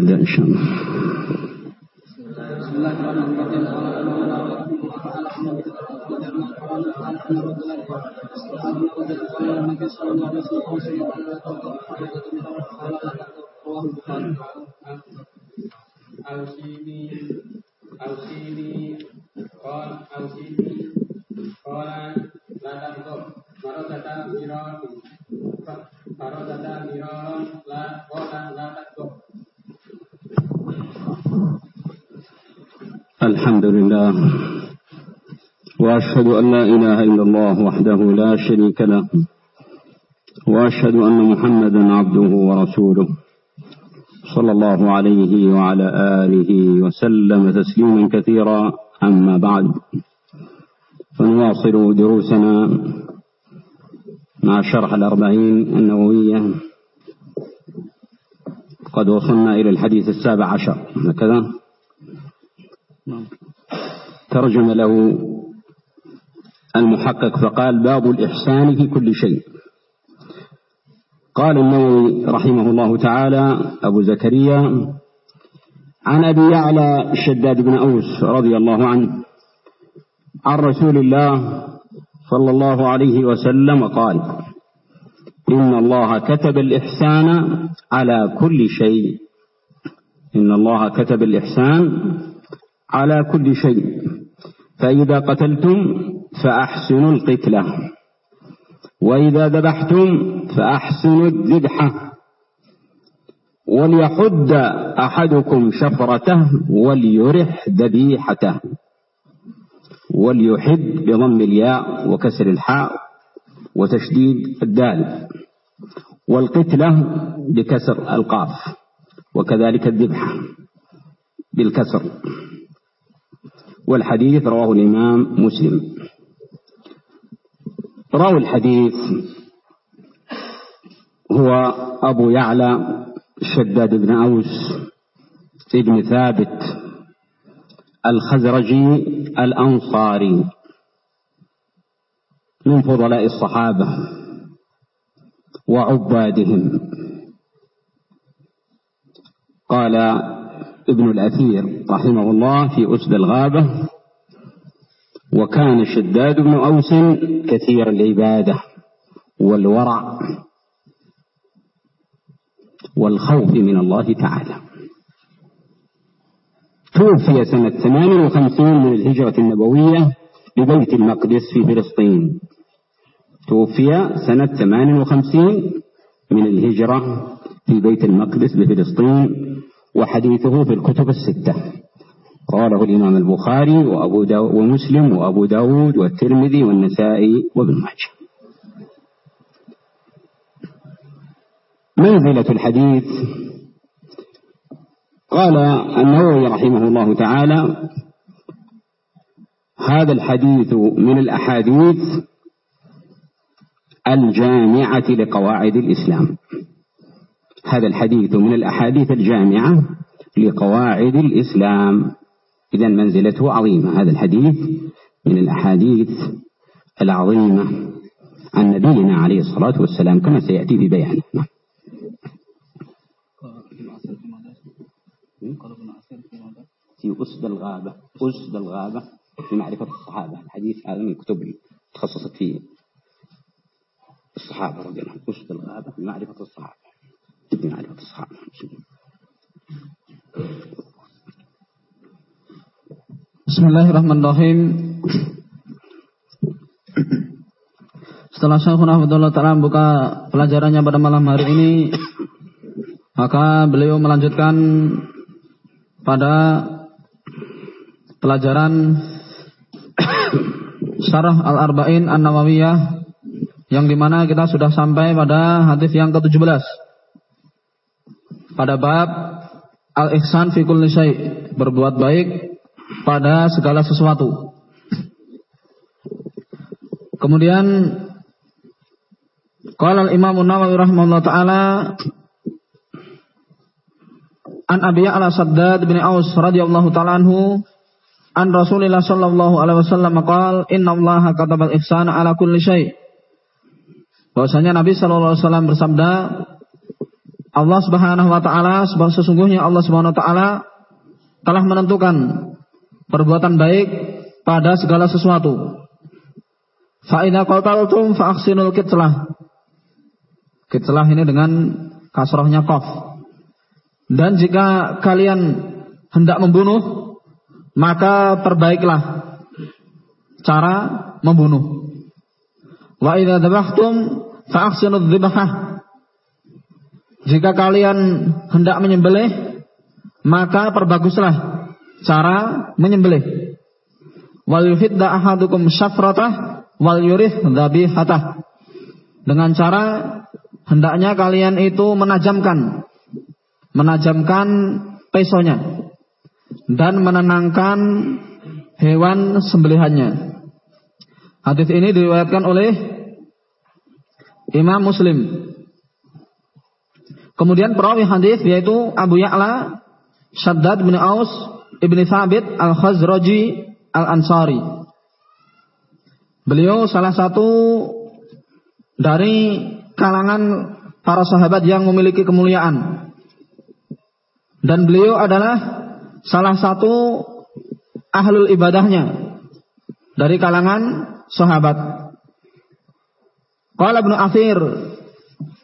Redemption. insyaallah الحمد لله وأشهد أن لا إله إلا الله وحده لا شريك له. وأشهد أن محمدا عبده ورسوله. صلى الله عليه وعلى آله وسلم تسليما كثيرا. أما بعد فنواصل دروسنا مع شرح الأربعين النووية. قد وصلنا إلى الحديث السابع عشر. هكذا؟ ترجم له المحقق فقال باب الإحسان في كل شيء. قال النووي رحمه الله تعالى أبو زكريا عن أبي يعلى شداد بن أوس رضي الله عنه عن رسول الله صلى الله عليه وسلم قال إن الله كتب الإحسان على كل شيء. إن الله كتب الإحسان على كل شيء. فإذا قتلتم فأحسنوا القتلة. وإذا ذبحتم فأحسنوا الذبحة. وليحد أحدكم شفرته وليرح ذبيحته. وليحد بضم الياء وكسر الحاء وتشديد الدال. والقتلة بكسر القاف. وكذلك الذبحة بالكسر. والحديث رواه الإمام مسلم. راوي الحديث هو أبو يعلى شداد بن أوس ابن ثابت الخزرجي الأنصاري من فضلاء الصحابة وعبادهم. قال ابن الأثير رحمه الله في أسد الغابة وكان شداد بن أوس كثير العبادة والورع والخوف من الله تعالى. توفي سنة 58 من الهجرة النبوية ببيت المقدس في فلسطين. توفي سنة 58 من الهجرة في بيت المقدس بفلسطين وحديثه في الكتب الستة. قاله الإمام البخاري وأبو داود ومسلم وأبو داود والترمذي والنسائي وابن ماجه. منزلة الحديث. قال النووي رحمه الله تعالى هذا الحديث من الأحاديث الجامعة لقواعد الإسلام. هذا الحديث من الأحاديث الجامعة لقواعد الإسلام. إذا منزلته عظيمة. هذا الحديث من الأحاديث العظيمة عن نبينا عليه الصلاة والسلام كما سيأتي في بيانه في أسد الغابة. أسد الغابة في معرفة الصحابة. الحديث هذا من الكتب تخصصت في الصحابة رضي الله عنهم. أسد الغابة في معرفة الصحابة. Bismillahirrahmanirrahim. Setelah Syekh Abdullah Ta'ala buka pelajarannya pada malam hari ini, maka beliau melanjutkan pada pelajaran Syarah Al-Arba'in An-Nawawiyah yang di mana kita sudah sampai pada hadis yang ke-17 pada bab Al-Ihsan fi kulli berbuat baik pada segala sesuatu. Kemudian qala al-Imam An-Nawawi rahimahullah taala an Abi Ya'la Saddad bin Aus radhiyallahu taala anhu an Rasulillah sallallahu alaihi wasallam qaal inna Allah kataba al-ihsana ala kulli syai. Bahwasanya Nabi sallallahu alaihi wasallam bersabda Allah Subhanahu wa taala sesungguhnya Allah Subhanahu wa taala telah menentukan perbuatan baik pada segala sesuatu. Fa idza qataltum fa ahsinul kitlah. Kitlah ini dengan kasrohnya qaf. Dan jika kalian hendak membunuh, maka perbaiklah cara membunuh. Wa idza dzabhtum fa ahsinudz dzibhah. Jika kalian hendak menyembelih, maka perbaguslah cara menyembelih. Wal yuhidda ahadukum syafratah wal yurih dzabihatah. Dengan cara hendaknya kalian itu menajamkan menajamkan pesonya dan menenangkan hewan sembelihannya. Hadis ini diriwayatkan oleh Imam Muslim. Kemudian perawi hadis yaitu Abu Ya'la Shaddad bin Aus ibni Thabit al-Khazraji al-Ansari. Beliau salah satu dari kalangan para sahabat yang memiliki kemuliaan. Dan beliau adalah salah satu ahlul ibadahnya dari kalangan sahabat. Qala Ibnu Athir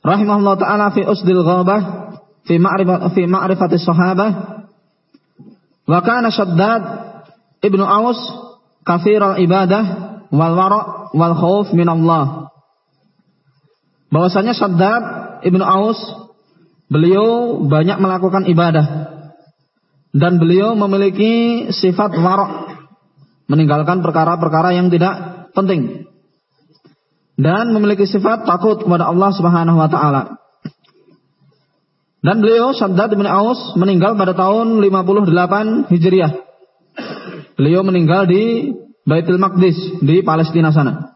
rahimahullah taala fi usdil ghabah fi ma'rifat fi ma'rifati sahabah wa kana Shaddad Ibnu Aus kafiral ibadah wal wara' wal khauf min Allah. Bahwasanya Shaddad Ibnu Aus beliau banyak melakukan ibadah. Dan beliau memiliki sifat wara' meninggalkan perkara-perkara yang tidak penting dan memiliki sifat takut kepada Allah Subhanahu wa taala. Dan beliau Shaddad bin Aus meninggal pada tahun 58 Hijriah. Beliau meninggal di Baitul Maqdis di Palestina sana.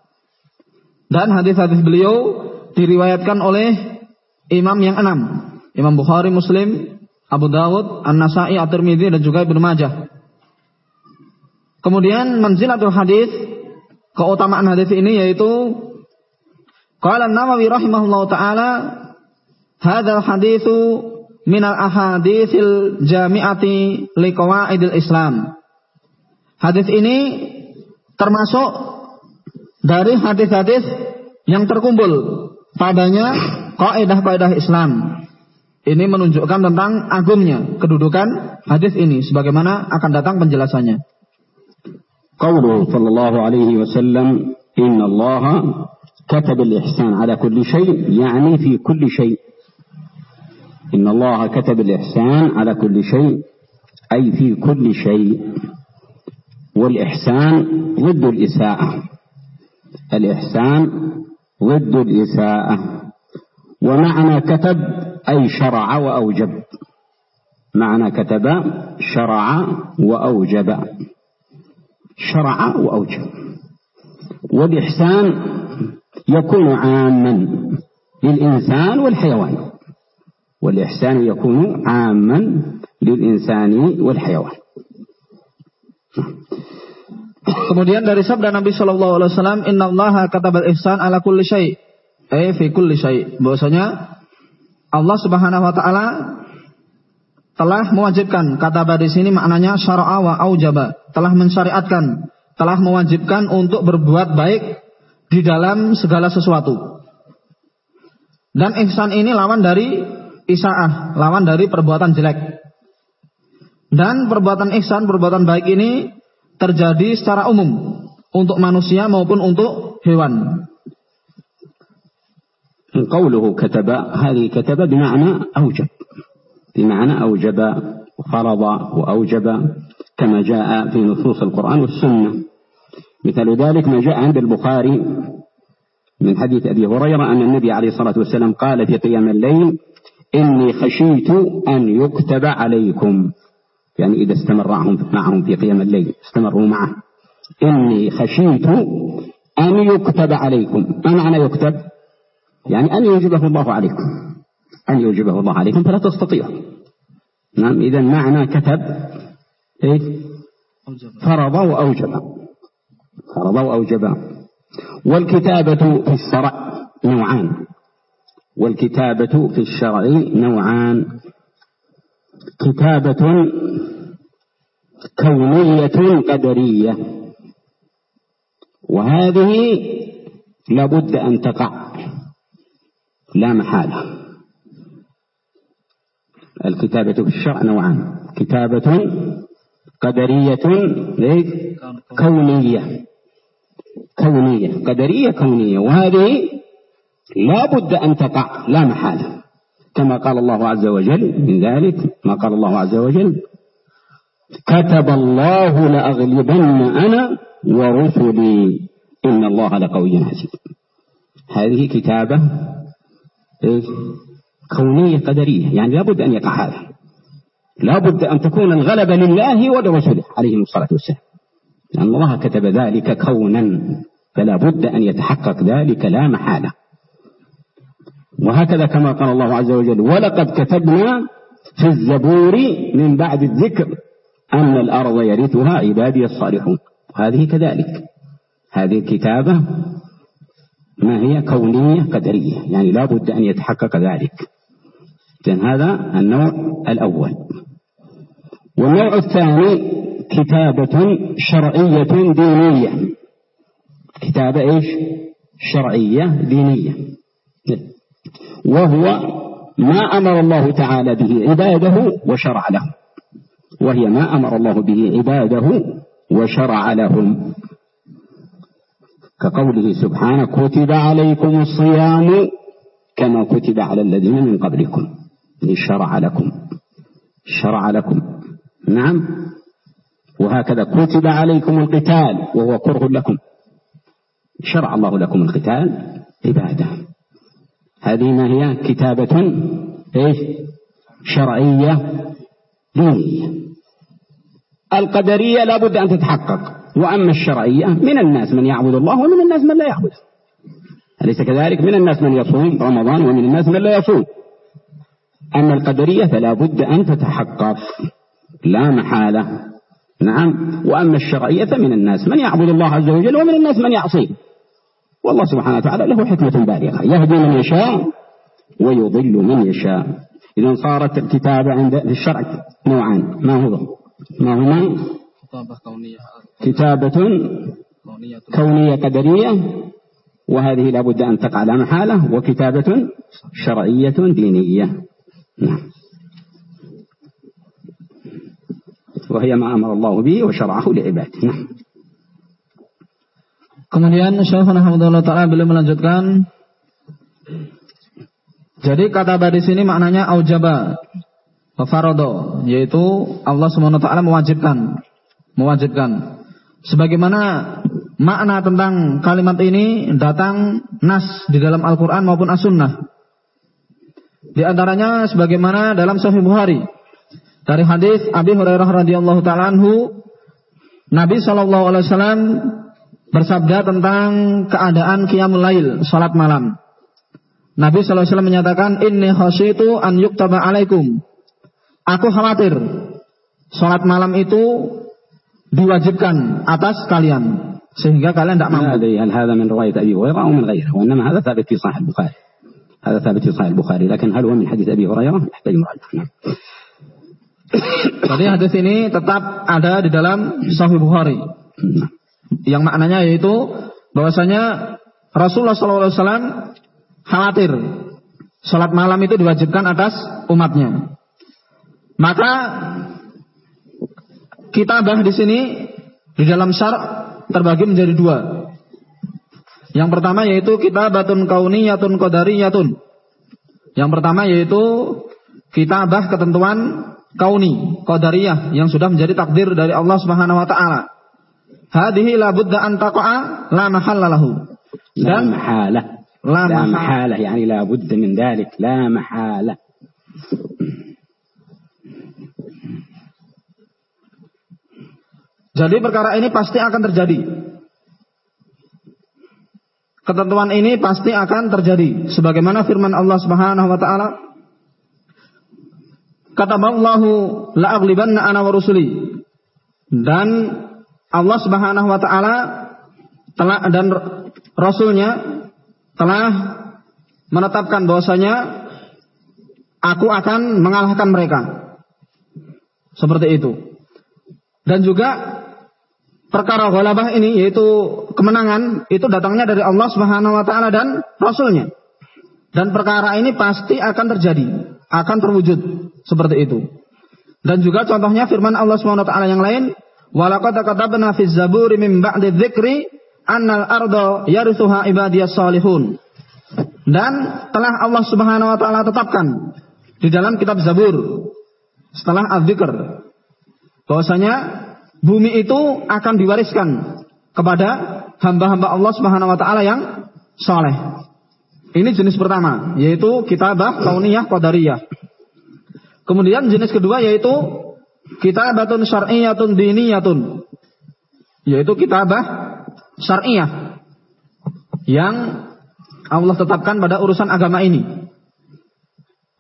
Dan hadis-hadis beliau diriwayatkan oleh imam yang enam. Imam Bukhari, Muslim, Abu Dawud, An-Nasai, At-Tirmidzi dan juga Ibnu Majah. Kemudian manzilatul hadis, keutamaan hadis ini yaitu Qala Nawawi rahimahullahu taala hadzal haditsu min al ahaditsil jami'ati liqawaidil Islam. Hadis ini termasuk dari hadis-hadis yang terkumpul padanya kaidah-kaidah Islam. Ini menunjukkan tentang agungnya kedudukan hadis ini sebagaimana akan datang penjelasannya. Qauluhu sallallahu alaihi wasallam inna Allah كتب الإحسان على كل شيء يعني في كل شيء. إن الله كتب الإحسان على كل شيء أي في كل شيء. والإحسان ضد الإساءة. الإحسان ضد الإساءة. ومعنى كتب أي شرع وأوجب. معنى كتب شرع وأوجب. شرع وأوجب. والإحسان يكون عاما للإنسان والحيوان والإحسان يكون عاما للإنسان والحيوان Kemudian dari sabda Nabi Shallallahu Alaihi Wasallam, Inna Allah katabal ihsan ala kulli syai, eh fi kulli syai. Bahwasanya Allah Subhanahu Wa Taala telah mewajibkan kata di sini maknanya syara'a wa aujaba, telah mensyariatkan, telah mewajibkan untuk berbuat baik di dalam segala sesuatu. Dan ihsan ini lawan dari isaah, lawan dari perbuatan jelek. Dan perbuatan ihsan, perbuatan baik ini terjadi secara umum untuk manusia maupun untuk hewan. قوله كتب هذه كتب بمعنى أوجب بمعنى أوجب وفرض وأوجب كما جاء في نصوص القرآن والسنة مثال ذلك ما جاء عند البخاري من حديث أبي هريرة أن النبي عليه الصلاة والسلام قال في قيام الليل إني خشيت أن يكتب عليكم. يعني إذا استمر معهم في قيام الليل استمروا معه. إني خشيت أن يكتب عليكم. ما معنى يكتب؟ يعني أن يوجبه الله عليكم. أن يوجبه الله عليكم فلا تستطيعوا نعم إذا معنى كتب إيه فرض وأوجب فرض أو أوجب والكتابة في الشرع نوعان. والكتابة في الشرع نوعان. كتابة كونية قدرية. وهذه لابد أن تقع. لا محالة. الكتابة في الشرع نوعان. كتابة قدرية كونية. كونية قدرية كونية. وهذه لا بد أن تقع لا محالة. كما قال الله عز وجل من ذلك ما قال الله عز وجل كتب الله لأغلبن أنا ورسلي. إن الله لقوي عزيز هذه كتابة كونية قدرية. يعني لابد أن يقع هذا. لابد أن تكون الغلبة لله ولرسله عليه الصلاة والسلام. لأن الله كتب ذلك كونا. فلا بد أن يتحقق ذلك لا محالة. وهكذا كما قال الله عز وجل ولقد كتبنا في الزبور من بعد الذكر أن الأرض يرثها عبادي الصالحون. هذه كذلك. هذه الكتابة ما هي؟ كونية قدرية. يعني لا بد أن يتحقق ذلك. إذن هذا النوع الأول. والنوع الثاني كتابة شرعية دينية. كتابة إيش؟ شرعية دينية. وهو ما أمر الله تعالى به عباده وشرع لهم وهي ما أمر الله به عباده وشرع لهم. كقوله سبحانه كتب عليكم الصيام كما كتب على الذين من قبلكم. شرع لكم. شرع لكم. نعم. وهكذا كتب عليكم القتال وهو كره لكم. شرع الله لكم القتال عبادة. هذه ما هي؟ كتابة إيش؟ شرعية دينية. القدرية لابد أن تتحقق. وأما الشرعية من الناس من يعبد الله ومن الناس من لا يعبد. أليس كذلك؟ من الناس من يصوم رمضان ومن الناس من لا يصوم. أما القدرية فلا بد أن تتحقق. لا محالة. نعم. وأما الشرعية فمن الناس من يعبد الله عز وجل ومن الناس من يعصيه. والله سبحانه وتعالى له حكمة بالغة. يهدي من يشاء ويضل من يشاء. إذا صارت الكتابة عند الشرع نوعان. ما هو؟ ما هما كتابة كونية. قدرية. وهذه لابد أن تقع لا محالة. وكتابة شرعية دينية. نعم. وهي ما أمر الله به وشرعه لعباده. نعم. Kemudian Syekhuna Hamdulillah Ta'ala beliau melanjutkan Jadi kata di sini maknanya aujaba farodo yaitu Allah SWT mewajibkan mewajibkan. Sebagaimana makna tentang kalimat ini datang nas di dalam Al-Qur'an maupun As-Sunnah. Di antaranya sebagaimana dalam Sahih Bukhari dari hadis Abi Hurairah radhiyallahu taala Nabi sallallahu alaihi bersabda tentang keadaan qiyamul lail, salat malam. Nabi sallallahu alaihi wasallam menyatakan inni khasyitu an yuktaba alaikum. Aku khawatir salat malam itu diwajibkan atas kalian sehingga kalian tidak mampu. هل هذا من رواية أبي هريرة أو من غيره وإنما هذا ثابت في صحيح البخاري هذا ثابت في صحيح البخاري لكن هل هو من حديث أبي هريرة يحتاج مراجعة Jadi hadis ini tetap ada di dalam Sahih Bukhari. Yang maknanya yaitu bahwasanya Rasulullah SAW khawatir sholat malam itu diwajibkan atas umatnya. Maka kitabah di sini di dalam syar terbagi menjadi dua. Yang pertama yaitu kitabatun kauniyatun qadariyatun. Yang pertama yaitu kitabah ketentuan kauni, qadariyah yang sudah menjadi takdir dari Allah Subhanahu wa taala. Hadhihi la budda an taqa'a la mahalla lahu. Dan mahalah. La mahalah, yani la budda min dhalik, la mahalah. Jadi perkara ini pasti akan terjadi. Ketentuan ini pasti akan terjadi sebagaimana firman Allah Subhanahu wa taala kataballahu la'aglibanna ana wa rusuli. Dan Allah Subhanahu wa taala telah dan rasulnya telah menetapkan bahwasanya aku akan mengalahkan mereka. Seperti itu. Dan juga perkara ghalabah ini yaitu kemenangan itu datangnya dari Allah Subhanahu wa taala dan rasulnya. Dan perkara ini pasti akan terjadi, akan terwujud seperti itu. Dan juga contohnya firman Allah Subhanahu wa taala yang lain, "Walaqad katabna fi zaburi min ba'di dzikri annal ardo yarithuha ibadiyas salihun." Dan telah Allah Subhanahu wa taala tetapkan di dalam kitab Zabur setelah az-zikr bahwasanya bumi itu akan diwariskan kepada hamba-hamba Allah Subhanahu wa taala yang saleh. Ini jenis pertama, yaitu kitabah kauniyah qadariyah. Kemudian jenis kedua yaitu kitabatun syar'iyyatun diniyatun. Yaitu kitabah syar'iyah yang Allah tetapkan pada urusan agama ini.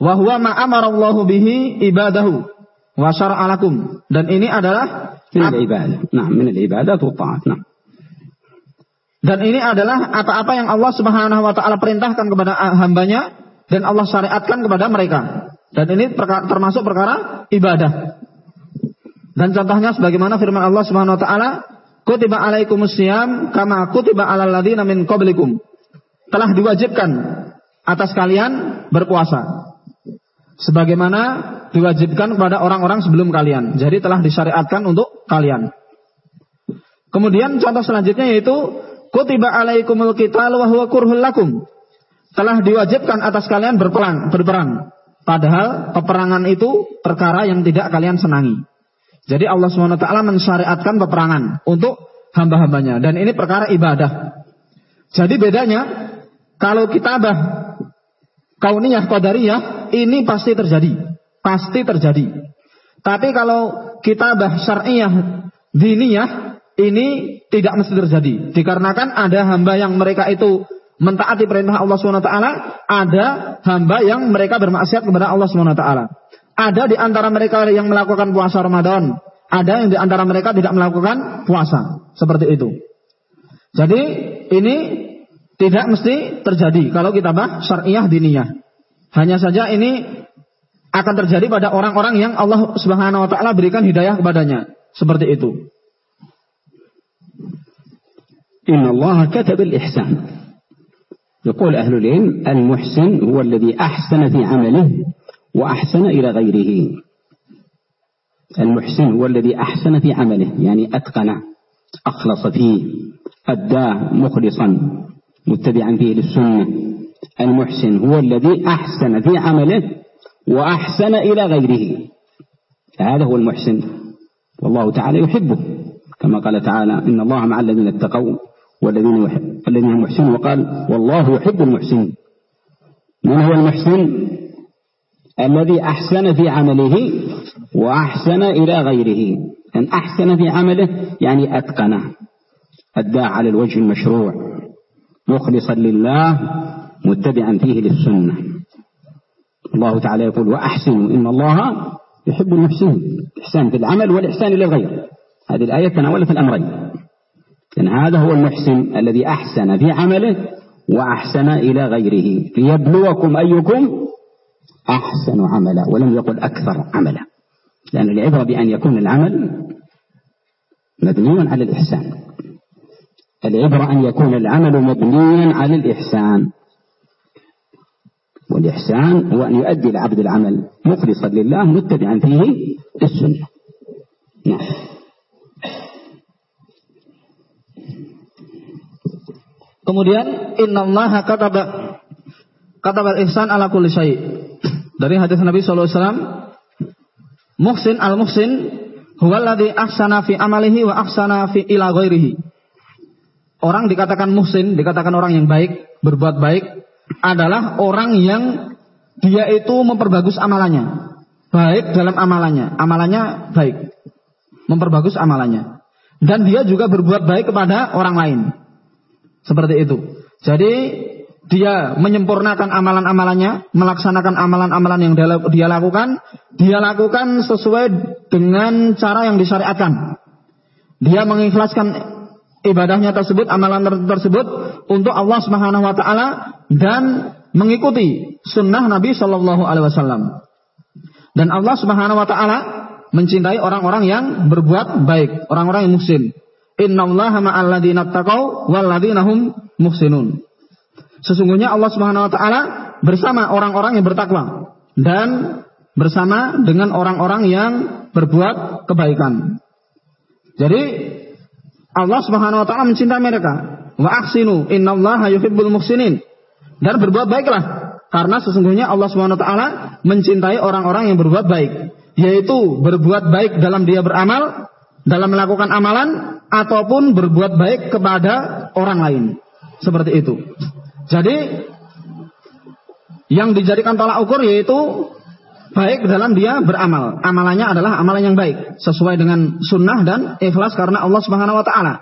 Wa huwa ma amarallahu bihi ibadahu wa syar'alakum. Dan ini adalah min al-ibadah. Nah, min al-ibadah wa ta'at. Nah. Dan ini adalah apa-apa yang Allah Subhanahu wa taala perintahkan kepada hambanya dan Allah syariatkan kepada mereka. Dan ini termasuk perkara ibadah. Dan contohnya sebagaimana firman Allah Subhanahu wa taala, "Kutiba alaikumusiyam kama kutiba alal ladzina min qablikum." Telah diwajibkan atas kalian berpuasa. Sebagaimana diwajibkan kepada orang-orang sebelum kalian. Jadi telah disyariatkan untuk kalian. Kemudian contoh selanjutnya yaitu kutiba alaikumul qital wa huwa kurhul lakum. Telah diwajibkan atas kalian berperang, berperang. Padahal peperangan itu perkara yang tidak kalian senangi. Jadi Allah SWT mensyariatkan peperangan untuk hamba-hambanya. Dan ini perkara ibadah. Jadi bedanya, kalau kitabah kauniyah qadariyah, ini pasti terjadi. Pasti terjadi. Tapi kalau kitabah syar'iyah diniyah, ini tidak mesti terjadi. Dikarenakan ada hamba yang mereka itu mentaati perintah Allah SWT, ada hamba yang mereka bermaksiat kepada Allah SWT. Ada di antara mereka yang melakukan puasa Ramadan, ada yang di antara mereka tidak melakukan puasa. Seperti itu. Jadi ini tidak mesti terjadi kalau kita bah syariah diniyah. Hanya saja ini akan terjadi pada orang-orang yang Allah Subhanahu wa taala berikan hidayah kepadanya. Seperti itu. إن الله كتب الإحسان يقول أهل العلم المحسن هو الذي أحسن في عمله وأحسن إلى غيره. المحسن هو الذي أحسن في عمله يعني أتقن أخلص فيه أداه مخلصا متبعا فيه للسنة. المحسن هو الذي أحسن في عمله وأحسن إلى غيره. هذا هو المحسن. والله تعالى يحبه. كما قال تعالى إن الله مع الذين اتقوا والذين الذين هم محسنون. وقال والله يحب المحسنين من هو المحسن؟ الذي أحسن في عمله وأحسن إلى غيره. أن أحسن في عمله يعني أتقنه. أداه على الوجه المشروع. مخلصا لله متبعا فيه للسنة. الله تعالى يقول وأحسنوا إن الله يحب المحسنين. الإحسان في العمل والإحسان إلى الغير. هذه الآية تناولت الأمرين. لأن هذا هو المحسن الذي أحسن في عمله وأحسن إلى غيره. ليبلوكم أيكم أحسن عملا ولم يقل أكثر عملا. لأن العبرة بأن يكون العمل مبنيا على الإحسان. العبرة أن يكون العمل مبنيا على الإحسان. والإحسان هو أن يؤدي العبد العمل مخلصا لله متبعا فيه السنة نعم. Kemudian innallaha kataba katabal ihsan ala kulli syai. Dari hadis Nabi sallallahu alaihi wasallam, muhsin al muhsin huwa alladhi ahsana fi amalihi wa ahsana fi ila ghairihi. Orang dikatakan muhsin, dikatakan orang yang baik, berbuat baik adalah orang yang dia itu memperbagus amalannya. Baik dalam amalannya, amalannya baik. Memperbagus amalannya. Dan dia juga berbuat baik kepada orang lain. Seperti itu. Jadi dia menyempurnakan amalan-amalannya, melaksanakan amalan-amalan yang dia lakukan, dia lakukan sesuai dengan cara yang disyariatkan. Dia mengikhlaskan ibadahnya tersebut, amalan tersebut untuk Allah Subhanahu wa taala dan mengikuti sunnah Nabi Shallallahu Alaihi Wasallam. Dan Allah Subhanahu Wa Taala mencintai orang-orang yang berbuat baik, orang-orang yang muhsin. Inna Allah ma'alladzina taqaw walladzina hum muhsinun. Sesungguhnya Allah Subhanahu wa taala bersama orang-orang yang bertakwa dan bersama dengan orang-orang yang berbuat kebaikan. Jadi Allah Subhanahu wa taala mencintai mereka. Wa ahsinu innallaha yuhibbul muhsinin. Dan berbuat baiklah karena sesungguhnya Allah Subhanahu wa taala mencintai orang-orang yang berbuat baik, yaitu berbuat baik dalam dia beramal, dalam melakukan amalan ataupun berbuat baik kepada orang lain. Seperti itu. Jadi yang dijadikan tolak ukur yaitu baik dalam dia beramal. Amalannya adalah amalan yang baik sesuai dengan sunnah dan ikhlas karena Allah Subhanahu wa taala.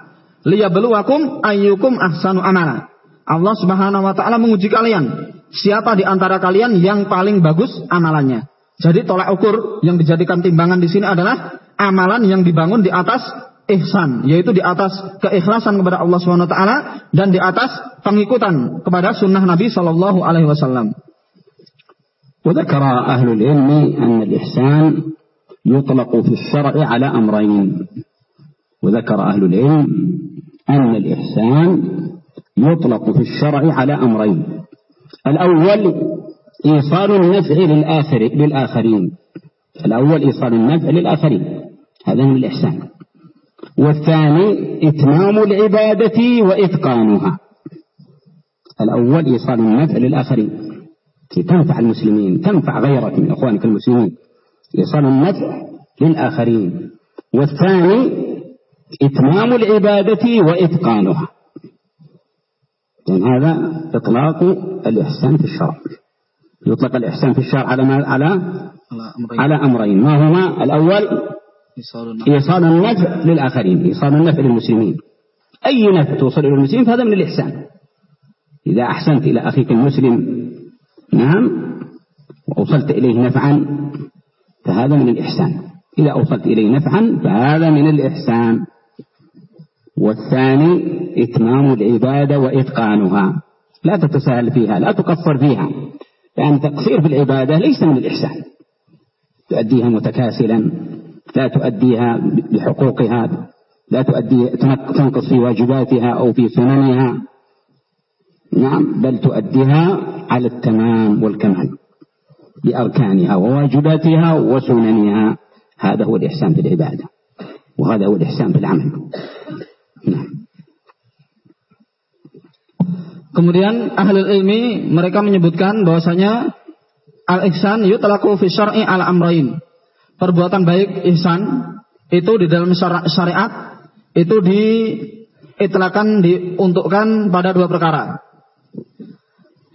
Liyabluwakum ayyukum ahsanu amala. Allah Subhanahu wa taala menguji kalian siapa di antara kalian yang paling bagus amalannya. Jadi tolak ukur yang dijadikan timbangan di sini adalah amalan yang dibangun di atas ihsan, yaitu di atas keikhlasan kepada Allah Subhanahu wa taala dan di atas pengikutan kepada sunnah Nabi sallallahu alaihi wasallam. وذكر أهل العلم أن الإحسان يطلق في الشرع على أمرين وذكر أهل العلم أن الإحسان يطلق في الشرع على أمرين الأول إيصال النفع للآخر للآخرين الأول إيصال النفع للآخرين هذا من الإحسان والثاني إتمام العبادة وإتقانها. الأول إيصال النفع للآخرين. تنفع المسلمين تنفع غيرك من إخوانك المسلمين. إيصال النفع للآخرين. والثاني إتمام العبادة وإتقانها. يعني هذا إطلاق الإحسان في الشرع. يطلق الإحسان في الشرع على ما؟ على؟ على أمرين. ما هما؟ الأول إيصال النفع للآخرين إيصال النفع للمسلمين. أي نفع توصل إلى المسلمين فهذا من الإحسان. إذا أحسنت إلى أخيك المسلم نعم وأوصلت إليه نفعا فهذا من الإحسان. إذا أوصلت إليه نفعا فهذا من الإحسان. والثاني إتمام العبادة وإتقانها. لا تتساهل فيها لا تقصر فيها لأن تقصير في العبادة ليس من الإحسان. تؤديها متكاسلا. لا تؤديها بحقوقها لا تؤدي تنقص في واجباتها أو في سننها نعم بل تؤديها على التمام والكمال بأركانها وواجباتها وسننها هذا هو الإحسان في العبادة وهذا هو الإحسان في العمل نعم Kemudian ahli ilmi mereka menyebutkan bahwasanya al-ihsan yutlaku fi syar'i al amrain. perbuatan baik ihsan itu di dalam syariat itu diitlakan diuntukkan pada dua perkara.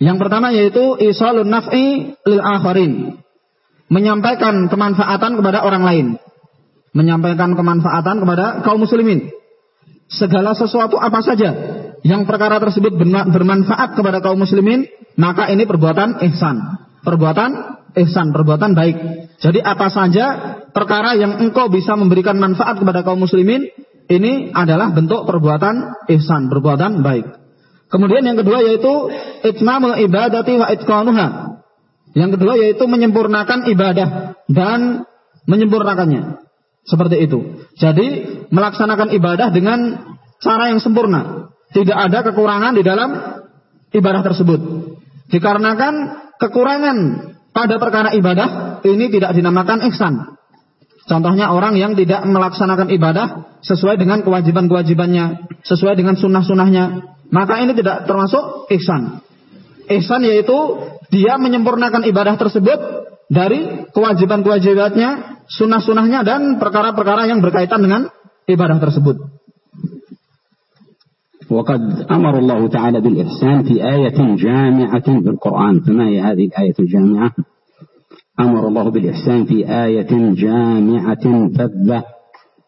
Yang pertama yaitu isalun naf'i lil akharin. Menyampaikan kemanfaatan kepada orang lain. Menyampaikan kemanfaatan kepada kaum muslimin. Segala sesuatu apa saja yang perkara tersebut bermanfaat kepada kaum muslimin, maka ini perbuatan ihsan. Perbuatan ihsan, perbuatan baik. Jadi apa saja perkara yang engkau bisa memberikan manfaat kepada kaum muslimin, ini adalah bentuk perbuatan ihsan, perbuatan baik. Kemudian yang kedua yaitu itmamul ibadati wa itqanuha. Yang kedua yaitu menyempurnakan ibadah dan menyempurnakannya. Seperti itu. Jadi melaksanakan ibadah dengan cara yang sempurna. Tidak ada kekurangan di dalam ibadah tersebut. Dikarenakan kekurangan pada perkara ibadah ini tidak dinamakan ihsan. Contohnya orang yang tidak melaksanakan ibadah sesuai dengan kewajiban-kewajibannya, sesuai dengan sunnah-sunnahnya, maka ini tidak termasuk ihsan. Ihsan yaitu dia menyempurnakan ibadah tersebut dari kewajiban-kewajibannya, sunnah-sunnahnya dan perkara-perkara yang berkaitan dengan ibadah tersebut. وقد أمر الله تعالى بالإحسان في آية جامعة في القرآن. فما هي هذه الآية الجامعة؟ أمر الله بالإحسان في آية جامعة فذة.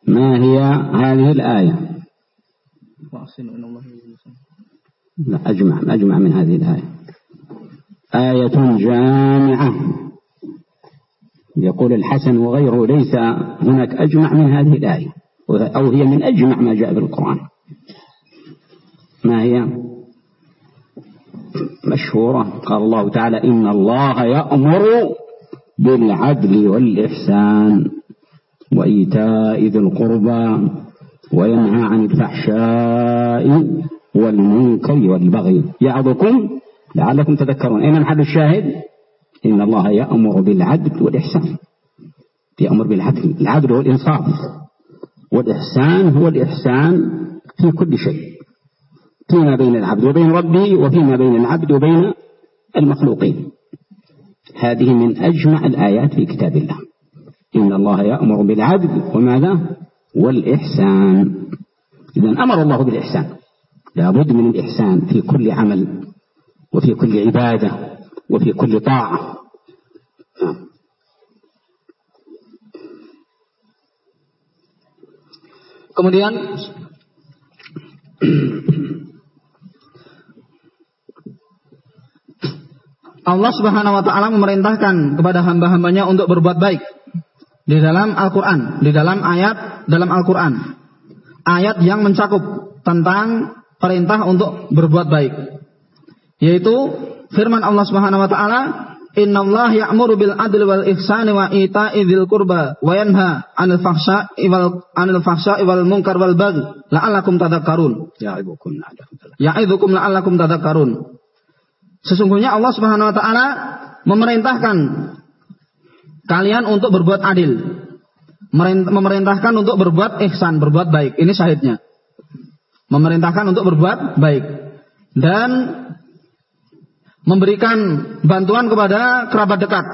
ما هي هذه الآية؟ لا أجمع أجمع من هذه الآية. آية جامعة. يقول الحسن وغيره ليس هناك أجمع من هذه الآية أو هي من أجمع ما جاء في القرآن. ما هي مشهورة. قال الله تعالى إن الله يأمر بالعدل والإحسان وإيتاء ذي القربى وينهى عن الفحشاء والمنكر والبغي يعظكم لعلكم تذكرون. أين محل الشاهد إن الله يأمر بالعدل والإحسان. يأمر بالعدل العدل هو الإنصاف والإحسان هو الإحسان في كل شيء. فيما بين العبد وبين ربه وفيما بين العبد وبين المخلوقين. هذه من أجمع الآيات في كتاب الله. إن الله يأمر بالعدل وماذا؟ والإحسان. إذا أمر الله بالإحسان. لابد من الإحسان في كل عمل وفي كل عبادة وفي كل طاعة. Kemudian Allah Subhanahu wa taala memerintahkan kepada hamba-hambanya untuk berbuat baik di dalam Al-Qur'an, di dalam ayat dalam Al-Qur'an. Ayat yang mencakup tentang perintah untuk berbuat baik. Yaitu firman Allah Subhanahu wa taala, "Innallaha ya'muru bil adl wal ihsani wa ita'i dzil qurba wa yanha 'anil fahsya'i wal 'anil fahsya'i wal munkar wal Ya la'allakum tadhakkarun." Ya'idukum la'allakum tadhakkarun. Sesungguhnya Allah Subhanahu wa taala memerintahkan kalian untuk berbuat adil. Memerintahkan untuk berbuat ihsan, berbuat baik. Ini syahidnya. Memerintahkan untuk berbuat baik. Dan memberikan bantuan kepada kerabat dekat.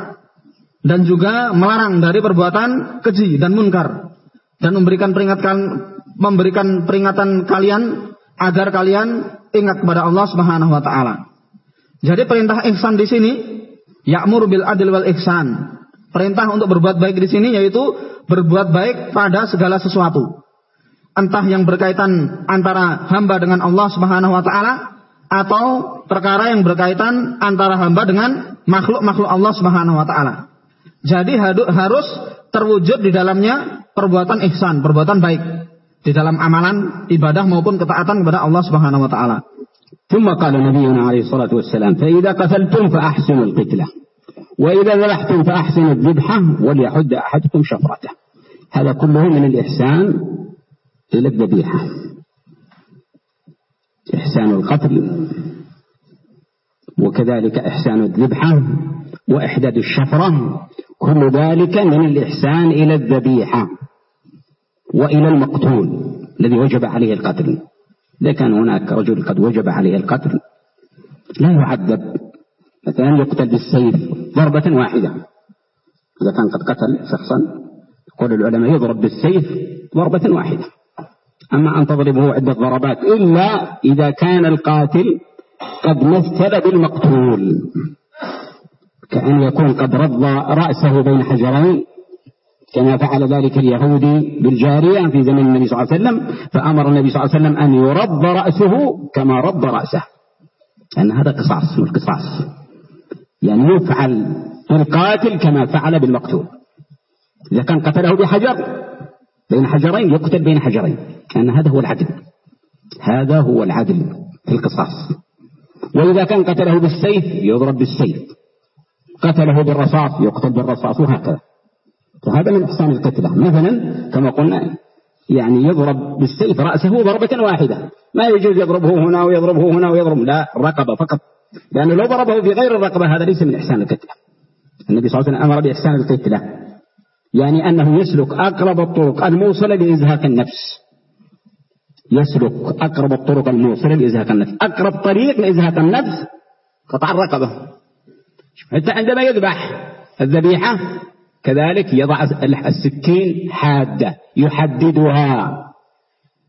Dan juga melarang dari perbuatan keji dan munkar. Dan memberikan peringatan memberikan peringatan kalian agar kalian ingat kepada Allah Subhanahu wa taala. Jadi perintah ihsan di sini ya'mur bil adil wal ihsan. Perintah untuk berbuat baik di sini yaitu berbuat baik pada segala sesuatu. Entah yang berkaitan antara hamba dengan Allah Subhanahu wa taala atau perkara yang berkaitan antara hamba dengan makhluk-makhluk Allah Subhanahu wa taala. Jadi harus terwujud di dalamnya perbuatan ihsan, perbuatan baik di dalam amalan, ibadah maupun ketaatan kepada Allah Subhanahu wa taala. ثم قال نبينا عليه الصلاة والسلام فإذا قتلتم فأحسنوا القتلة وإذا ذبحتم فأحسنوا الذبحة وليحد أحدكم شفرته. هذا كله من الإحسان إلى الذبيحة. إحسان القتل وكذلك إحسان الذبحة وإحداد الشفرة كل ذلك من الإحسان إلى الذبيحة وإلى المقتول الذي وجب عليه القتل. إذا كان هناك رجل قد وجب عليه القتل لا يعذب. مثلا يقتل بالسيف ضربة واحدة. إذا كان قد قتل شخصا يقول العلماء يضرب بالسيف ضربة واحدة. أما أن تضربه عدة ضربات إلا إذا كان القاتل قد مثل بالمقتول. كأن يكون قد رض رأسه بين حجرين كما فعل ذلك اليهودي بالجارية في زمن النبي صلى الله عليه وسلم فأمر النبي صلى الله عليه وسلم أن يرد رأسه كما رد رأسه. لأن هذا قصاص والقصاص يعني يفعل القاتل كما فعل بالمقتول. إذا كان قتله بحجر بين حجرين يقتل بين حجرين. لأن هذا هو العدل. هذا هو العدل في القصاص. وإذا كان قتله بالسيف يضرب بالسيف. قتله بالرصاص يقتل بالرصاص وهكذا. فهذا من إحسان القتلة مثلا كما قلنا يعني يضرب بالسيف رأسه ضربة واحدة. ما يجوز يضربه هنا ويضربه هنا ويضرب. لا الرقبة فقط. لأنه لو ضربه في غير الرقبة هذا ليس من إحسان القتلة النبي صلى الله عليه وسلم أمر بإحسان القتلة يعني أنه يسلك أقرب الطرق الموصلة لإزهاق النفس. يسلك أقرب الطرق الموصلة لإزهاق النفس. أقرب طريق لإزهاق النفس قطع الرقبة. حتى عندما يذبح الذبيحة كذلك يضع السكين حادة يحددها.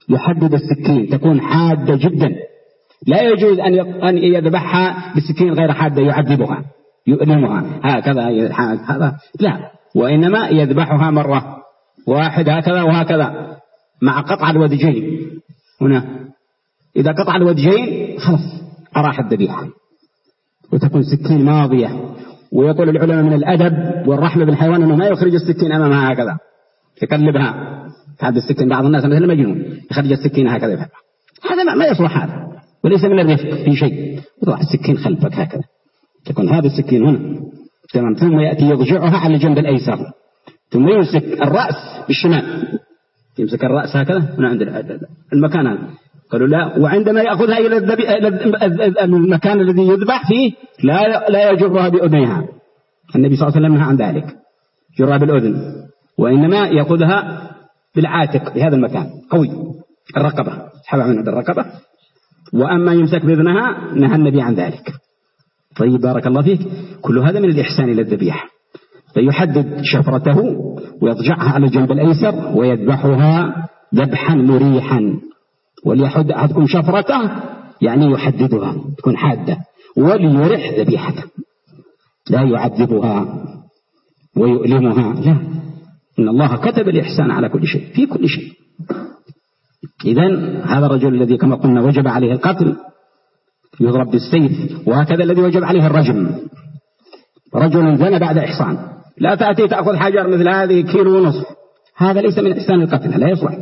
يحدد السكين تكون حادة جدا. لا يجوز أن أن يذبحها بسكين غير حادة يعذبها يؤلمها. هكذا هذا. لا وإنما يذبحها مرة واحد هكذا وهكذا مع قطع الودجين هنا إذا قطع الودجين خلاص أراح الذبيحة. وتكون سكين ماضية. ويقول العلماء من الأدب والرحمة بالحيوان أنه ما يخرج السكين أمامها هكذا. يقلبها هذا السكين بعض الناس مثل مجنون يخرج السكين هكذا يفعل. هذا ما يصلح هذا. وليس من الرفق في شيء. يضع السكين خلفك هكذا. تكون هذا السكين هنا. تمام. ثم يأتي يضجعها على الجنب الأيسر. ثم يمسك الرأس بالشمال. يمسك الرأس هكذا. هنا عند المكان هذا. قالوا لا وعندما يأخذها إلى المكان الذي يذبح فيه لا لا يجرها بأذنها. النبي صلى الله عليه وسلم نهى عن ذلك. جرها بالأذن. وإنما يأخذها بالعاتق بهذا المكان. قوي. الرقبة. من عند الرقبة. وأما يمسك بإذنها نهى النبي عن ذلك. طيب بارك الله فيك. كل هذا من الإحسان إلى الذبيحة. فيحدد شفرته ويضجعها على الجنب الأيسر ويذبحها ذبحا مريحا. وليحد أحدكم شفرته؟ يعني يحددها تكون حادة. وليرح ذبيحته. لا يعذبها ويؤلمها. لا. إن الله كتب الإحسان على كل شيء في كل شيء. إذا هذا الرجل الذي كما قلنا وجب عليه القتل يضرب بالسيف وهكذا الذي وجب عليه الرجم. رجل زنى بعد إحصان. لا تأتي تأخذ حجر مثل هذه كيلو ونصف. هذا ليس من إحسان القتل لا يصلح.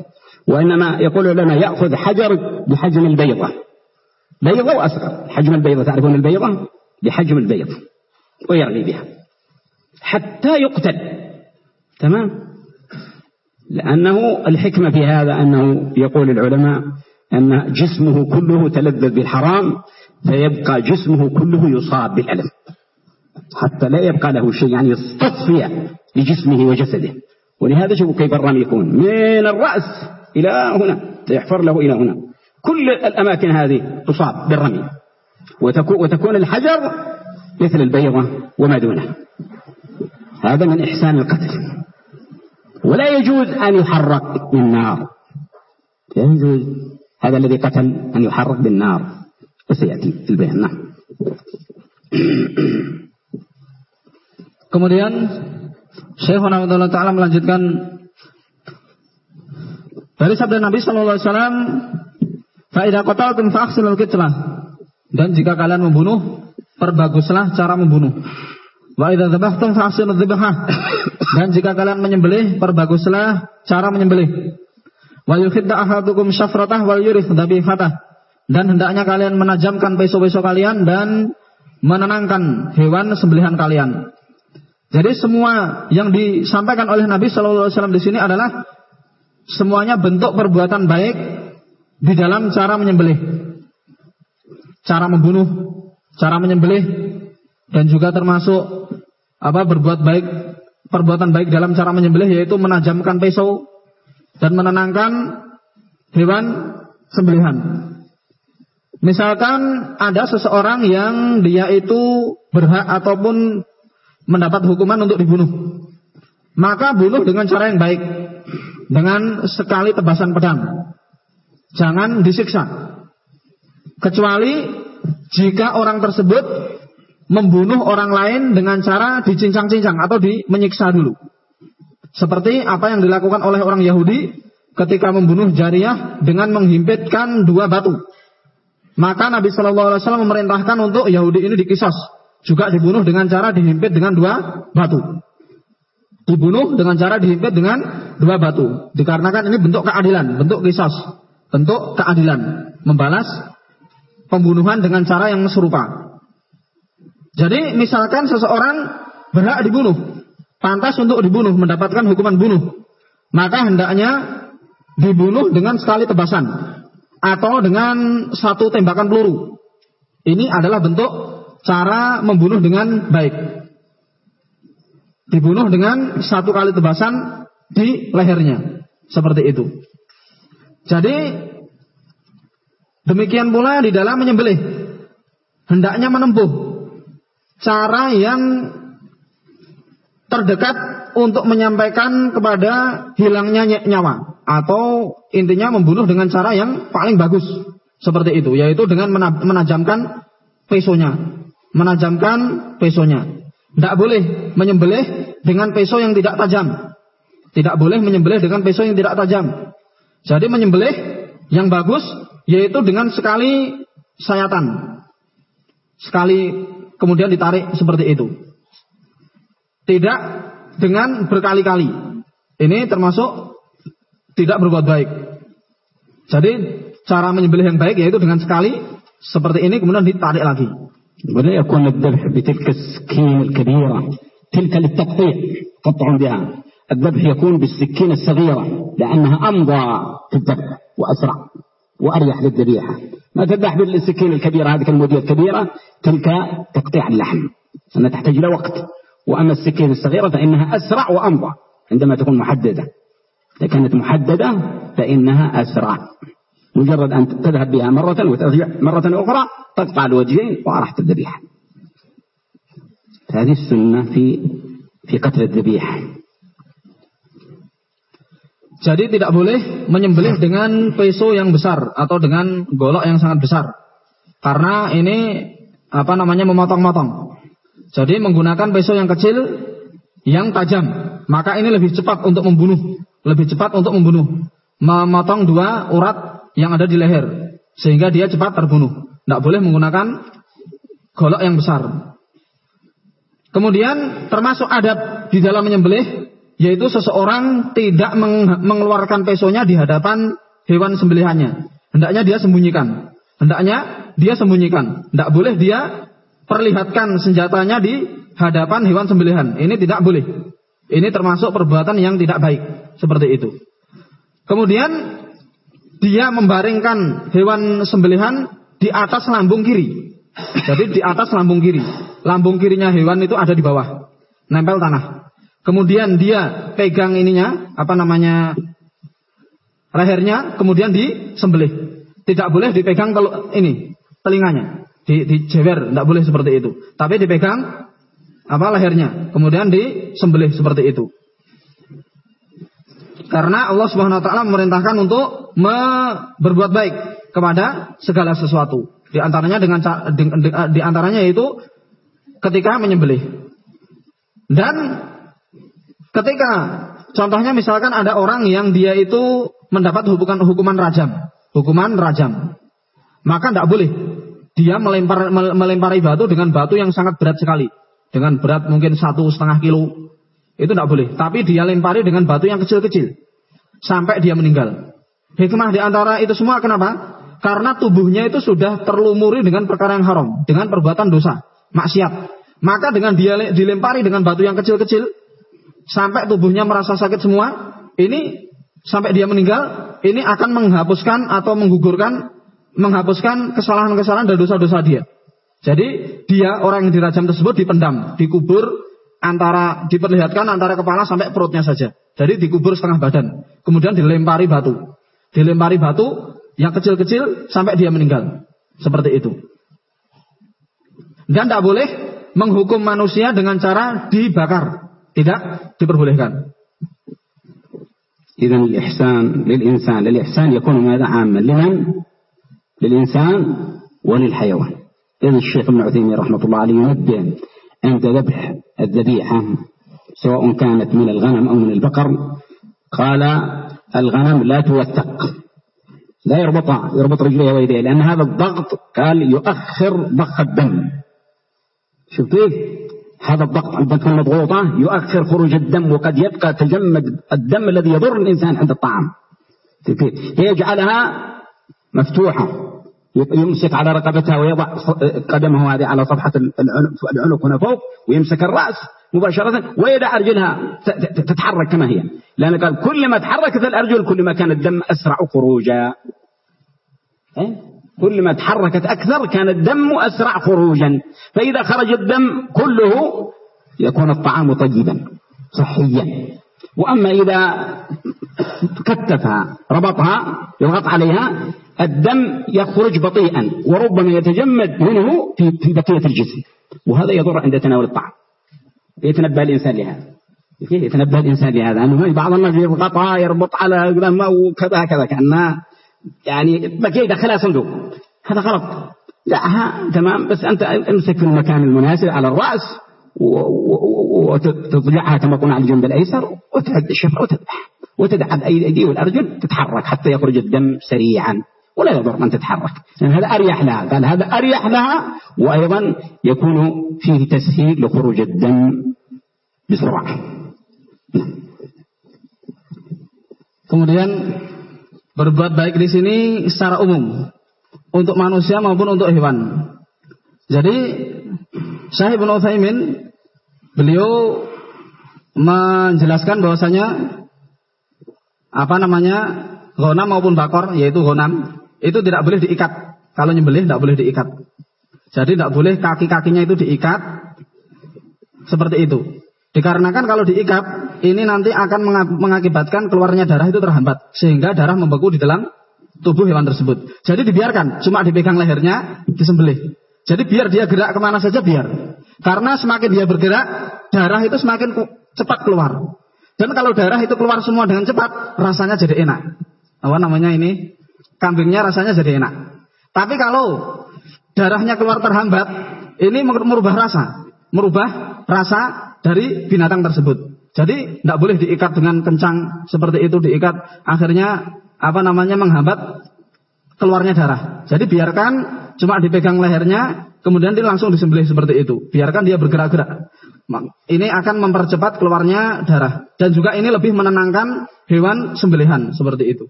وإنما يقول لنا يأخذ حجر بحجم البيضة. بيضة وأصغر. حجم البيضة تعرفون البيضة؟ بحجم البيض ويرمي بها. حتى يقتل. تمام؟ لأنه الحكمة في هذا أنه يقول العلماء أن جسمه كله تلذذ بالحرام فيبقى جسمه كله يصاب بالألم. حتى لا يبقى له شيء يعني تصفية لجسمه وجسده. ولهذا شوفوا كيف الرمي يكون. من الرأس. إلى هنا يحفر له إلى هنا. كل الأماكن هذه تصاب بالرمي. وتكون الحجر مثل البيضة وما دونها هذا من إحسان القتل. ولا يجوز أن يحرق بالنار. لا يجوز. هذا الذي قتل أن يحرق بالنار. وسيأتي في البيان. نعم. Kemudian Syekhuna Abdullah Ta'ala melanjutkan dari sabda Nabi Sallallahu Alaihi Wasallam Faidah qataltum fa'aksilul kitlah Dan jika kalian membunuh Perbaguslah cara membunuh Wa idza dzabhtum fa'silul. Dan jika kalian menyembelih, perbaguslah cara menyembelih. Wa yukhidda ahadukum syafratah wal yurith dhabihatah. Dan hendaknya kalian menajamkan peso-peso kalian dan menenangkan hewan sembelihan kalian. Jadi semua yang disampaikan oleh Nabi Shallallahu Alaihi Wasallam di sini adalah semuanya bentuk perbuatan baik di dalam cara menyembelih, cara membunuh, cara menyembelih, dan juga termasuk apa berbuat baik perbuatan baik dalam cara menyembelih yaitu menajamkan pisau dan menenangkan hewan sembelihan. Misalkan ada seseorang yang dia itu berhak ataupun mendapat hukuman untuk dibunuh. Maka bunuh dengan cara yang baik. Dengan sekali tebasan pedang. Jangan disiksa. Kecuali jika orang tersebut membunuh orang lain dengan cara dicincang-cincang atau di menyiksa dulu. Seperti apa yang dilakukan oleh orang Yahudi ketika membunuh Jariyah dengan menghimpitkan dua batu. Maka Nabi Shallallahu Alaihi Wasallam memerintahkan untuk Yahudi ini dikisos, juga dibunuh dengan cara dihimpit dengan dua batu. Dibunuh dengan cara dihimpit dengan dua batu. Dikarenakan ini bentuk keadilan, bentuk kisos, bentuk keadilan, membalas pembunuhan dengan cara yang serupa. Jadi misalkan seseorang berhak dibunuh, pantas untuk dibunuh, mendapatkan hukuman bunuh, maka hendaknya dibunuh dengan sekali tebasan atau dengan satu tembakan peluru. Ini adalah bentuk cara membunuh dengan baik. Dibunuh dengan satu kali tebasan di lehernya. Seperti itu. Jadi demikian pula di dalam menyembelih. Hendaknya menempuh cara yang terdekat untuk menyampaikan kepada hilangnya nyawa atau intinya membunuh dengan cara yang paling bagus seperti itu yaitu dengan menajamkan pesonya menajamkan pesonya tidak boleh menyembelih dengan peso yang tidak tajam tidak boleh menyembelih dengan peso yang tidak tajam jadi menyembelih yang bagus yaitu dengan sekali sayatan sekali kemudian ditarik seperti itu. Tidak dengan berkali-kali. Ini termasuk tidak berbuat baik. Jadi cara menyembelih yang baik yaitu dengan sekali seperti ini kemudian ditarik lagi. ولا يكون الذبح بتلك السكين الكبيرة تلك للتقطيع قطع بها. الذبح يكون بالسكين الصغيرة لأنها أمضى في الذبح وأسرع وأريح للذبيحة. ما تذبح بالسكين الكبيرة هذه المودية الكبيرة تلك تقطيع اللحم. أنها تحتاج إلى وقت. وأما السكين الصغيرة فإنها أسرع وأمضى عندما تكون محددة. إذا كانت محددة فإنها أسرع. مجرد أن تذهب بها مرة وترجع مرة أخرى تقطع الوجهين وأرحت الذبيحة هذه السنة في في قتل الذبيحة Jadi tidak boleh menyembelih dengan peso yang besar atau dengan golok yang sangat besar. Karena ini apa namanya memotong-motong. Jadi menggunakan peso yang kecil yang tajam, maka ini lebih cepat untuk membunuh, lebih cepat untuk membunuh. Memotong dua urat yang ada di leher sehingga dia cepat terbunuh. Tidak boleh menggunakan golok yang besar. Kemudian termasuk adab di dalam menyembelih yaitu seseorang tidak mengeluarkan pesonya di hadapan hewan sembelihannya. Hendaknya dia sembunyikan. Hendaknya dia sembunyikan. Tidak boleh dia perlihatkan senjatanya di hadapan hewan sembelihan. Ini tidak boleh. Ini termasuk perbuatan yang tidak baik. Seperti itu. Kemudian dia membaringkan hewan sembelihan di atas lambung kiri. Jadi di atas lambung kiri. Lambung kirinya hewan itu ada di bawah. Nempel tanah. Kemudian dia pegang ininya, apa namanya, lehernya, kemudian disembelih. Tidak boleh dipegang kalau ini telinganya, di, dijewer, tidak boleh seperti itu. Tapi dipegang apa lehernya, kemudian disembelih seperti itu. Karena Allah Subhanahu wa taala memerintahkan untuk berbuat baik kepada segala sesuatu. Di antaranya dengan di, di, di antaranya yaitu ketika menyembelih. Dan Ketika contohnya misalkan ada orang yang dia itu mendapat hukuman hukuman rajam, hukuman rajam, maka tidak boleh. Dia melempar melempari batu dengan batu yang sangat berat sekali, dengan berat mungkin satu setengah kilo, itu tidak boleh. Tapi dia lempari dengan batu yang kecil-kecil sampai dia meninggal. Hikmah di antara itu semua kenapa? Karena tubuhnya itu sudah terlumuri dengan perkara yang haram, dengan perbuatan dosa, maksiat. Maka dengan dia dilempari dengan batu yang kecil-kecil, sampai tubuhnya merasa sakit semua, ini sampai dia meninggal, ini akan menghapuskan atau menggugurkan, menghapuskan kesalahan-kesalahan dan dosa-dosa dia. Jadi dia orang yang dirajam tersebut dipendam, dikubur antara diperlihatkan antara kepala sampai perutnya saja. Jadi dikubur setengah badan. Kemudian dilempari batu. Dilempari batu yang kecil-kecil sampai dia meninggal. Seperti itu. Dan tidak boleh menghukum manusia dengan cara dibakar. Tidak diperbolehkan. إذا الإحسان للإنسان الإحسان يكون ماذا عاما لمن للإنسان وللحيوان إذا الشيخ ابن عثيمين رحمة الله عليه ينبه عند ذبح الذبيحة سواء كانت من الغنم أو من البقر. قال الغنم لا توثق لا يربطها يربط رجليها ويديها لأن هذا الضغط قال يؤخر ضخ الدم. شوف كيف هذا الضغط البطن المضغوطة يؤخر خروج الدم وقد يبقى تجمد الدم الذي يضر الإنسان عند الطعام. يجعلها مفتوحة. يمسك على رقبتها ويضع قدمه هذه على صفحة العنق هنا فوق ويمسك الرأس مباشرة ويدع رجلها تتحرك كما هي. لأن قال كل ما تحركت الأرجل كل ما كان الدم أسرع خروجا. إيه؟ كل ما تحركت أكثر كان الدم أسرع خروجا. فإذا خرج الدم كله يكون الطعام طيبا صحيا. وأما إذا كتفها ربطها يضغط عليها الدم يخرج بطيئا وربما يتجمد منه في, بقية الجسم. وهذا يضر عند تناول الطعام. يتنبه الإنسان لهذا. يتنبه الإنسان لهذا. أنه بعض الناس يضغطها يربط على وكذا كذا كأنها يعني بكي يدخلها صندوق. هذا غلط. دعها تمام. بس أنت امسك في المكان المناسب على الرأس وتضجعها كما قلنا على الجنب الأيسر وتعد الشفرة وتذبح. وتدع الأيدي والأرجل تتحرك حتى يخرج الدم سريعا ولا يضر من تتحرك. لأن هذا أريح لها. قال هذا أريح لها وأيضا يكون فيه تسهيل لخروج الدم بسرعة. Kemudian Berbuat baik di sini secara umum. Untuk manusia maupun untuk hewan. Jadi Syekh Ibnu Utsaimin beliau menjelaskan bahwasanya apa namanya ghanam maupun bakor yaitu ghanam itu tidak boleh diikat. Kalau nyembelih tidak boleh diikat. Jadi tidak boleh kaki-kakinya itu diikat seperti itu. Dikarenakan kalau diikat ini nanti akan mengakibatkan keluarnya darah itu terhambat sehingga darah membeku di dalam tubuh hewan tersebut. Jadi dibiarkan, cuma dipegang lehernya, disembelih. Jadi biar dia gerak ke mana saja biar. Karena semakin dia bergerak, darah itu semakin cepat keluar. Dan kalau darah itu keluar semua dengan cepat, rasanya jadi enak. Apa namanya ini? Kambingnya rasanya jadi enak. Tapi kalau darahnya keluar terhambat, ini merubah rasa. Merubah rasa dari binatang tersebut. Jadi tidak boleh diikat dengan kencang seperti itu diikat. Akhirnya apa namanya menghambat keluarnya darah. Jadi biarkan cuma dipegang lehernya, kemudian dia langsung disembelih seperti itu. Biarkan dia bergerak-gerak. Ini akan mempercepat keluarnya darah dan juga ini lebih menenangkan hewan sembelihan seperti itu.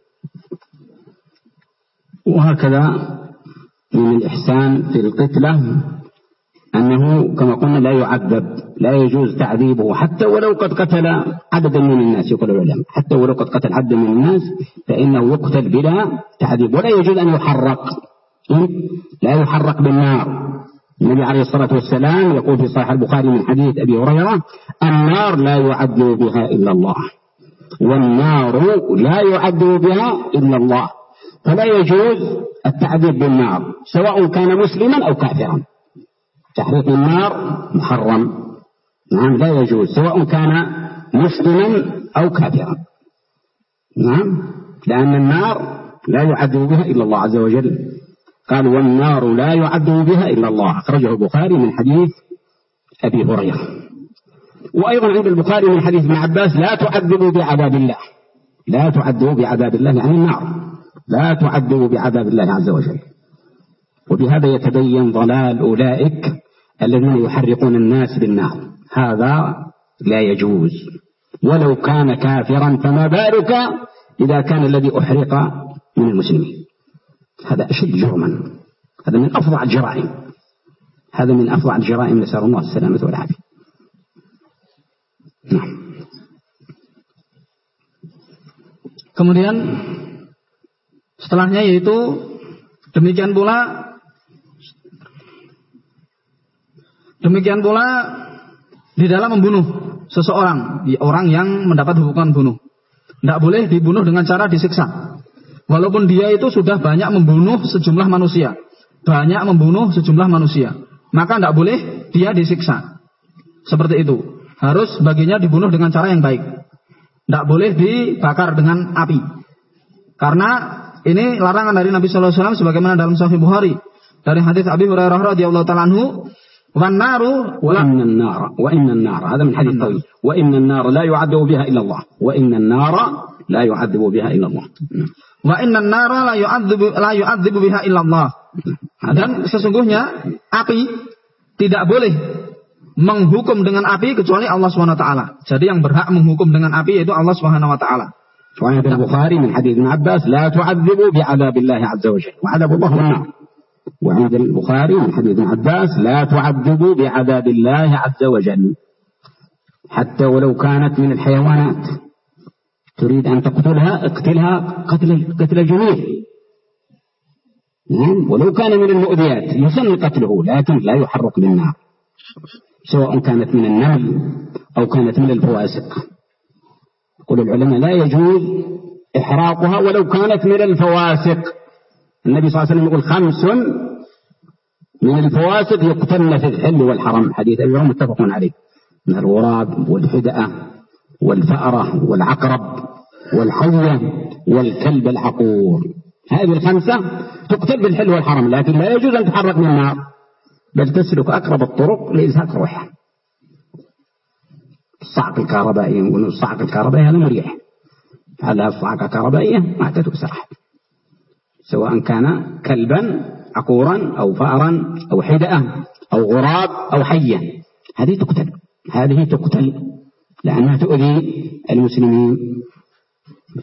وهكذا من الإحسان في القتلة أنه كما قلنا لا يعذب لا يجوز تعذيبه حتى ولو قد قتل عددا من الناس يقول العلماء حتى ولو قد قتل عددا من الناس فإنه يقتل بلا تعذيب ولا يجوز أن يحرق لا يحرق بالنار. النبي عليه الصلاة والسلام يقول في صحيح البخاري من حديث أبي هريرة النار لا يعذب بها إلا الله. والنار لا يعذب بها إلا الله. فلا يجوز التعذيب بالنار سواء كان مسلما أو كافرا. تحريق النار محرم. نعم لا يجوز سواء كان مسلما أو كافرا. نعم لأن النار لا يعذب بها إلا الله عز وجل. قال والنار لا يعذب بها إلا الله. أخرجه البخاري من حديث أبي هريرة. وأيضا عند البخاري من حديث ابن عباس لا تعذبوا بعذاب الله. لا تعذبوا بعذاب الله يعني النار. لا تعذبوا بعذاب الله عز وجل. وبهذا يتبين ضلال أولئك الذين يحرقون الناس بالنار. هذا لا يجوز. ولو كان كافرا فما بالك إذا كان الذي أحرق من المسلمين. هذا أشد جرما هذا من أفظع الجرائم هذا من أفظع الجرائم نسأل الله السلامة والعافية نعم Kemudian setelahnya yaitu demikian pula Demikian pula di dalam membunuh seseorang, orang yang mendapat hukuman bunuh. Tidak boleh dibunuh dengan cara disiksa. Walaupun dia itu sudah banyak membunuh sejumlah manusia. Banyak membunuh sejumlah manusia. Maka tidak boleh dia disiksa. Seperti itu. Harus baginya dibunuh dengan cara yang baik. Tidak boleh dibakar dengan api. Karena ini larangan dari Nabi Sallallahu Alaihi Wasallam sebagaimana dalam Sahih Bukhari dari hadis Abi Hurairah radhiyallahu taala anhu والنار وإن النار وإن النار هذا من حديث طويل وإن النار لا يعذب بها إلا الله وإن النار لا يعذب بها إلا الله وإن النار لا يعذب لا يعذب بها إلا الله dan sesungguhnya api tidak boleh menghukum dengan api kecuali Allah Subhanahu wa taala. Jadi yang berhak menghukum dengan api yaitu Allah Subhanahu wa taala. وعن البخاري من حديث ابن عباس لا تعذبوا بعذاب الله عز وجل وعذاب الله النار وعند البخاري من حديث ابن عباس لا تعذبوا بعذاب الله عز وجل حتى ولو كانت من الحيوانات تريد أن تقتلها اقتلها قتل قتل جميل نعم ولو كان من المؤذيات يسن قتله لكن لا يحرق بالنار. سواء كانت من النمل أو كانت من الفواسق يقول العلماء لا يجوز إحراقها ولو كانت من الفواسق. النبي صلى الله عليه وسلم يقول خمس من الفواسق يقتلن في الحل والحرم. حديث أبي متفق عليه. من الغراب والحدأة والفأرة والعقرب. والحية والكلب العقور. هذه الخمسة تقتل بالحل والحرم لكن لا يجوز أن تحرك من النار بل تسلك أقرب الطرق لإزهاق روحها الصعق الكهربائي نقول الصعق الكهربائي هذا مريح. هذا الصعقة كهربائية ما تتوسع سواء كان كلبا عقورا أو فأرا أو حدأة أو غراب أو حية هذه تقتل. هذه تقتل لأنها تؤذي المسلمين.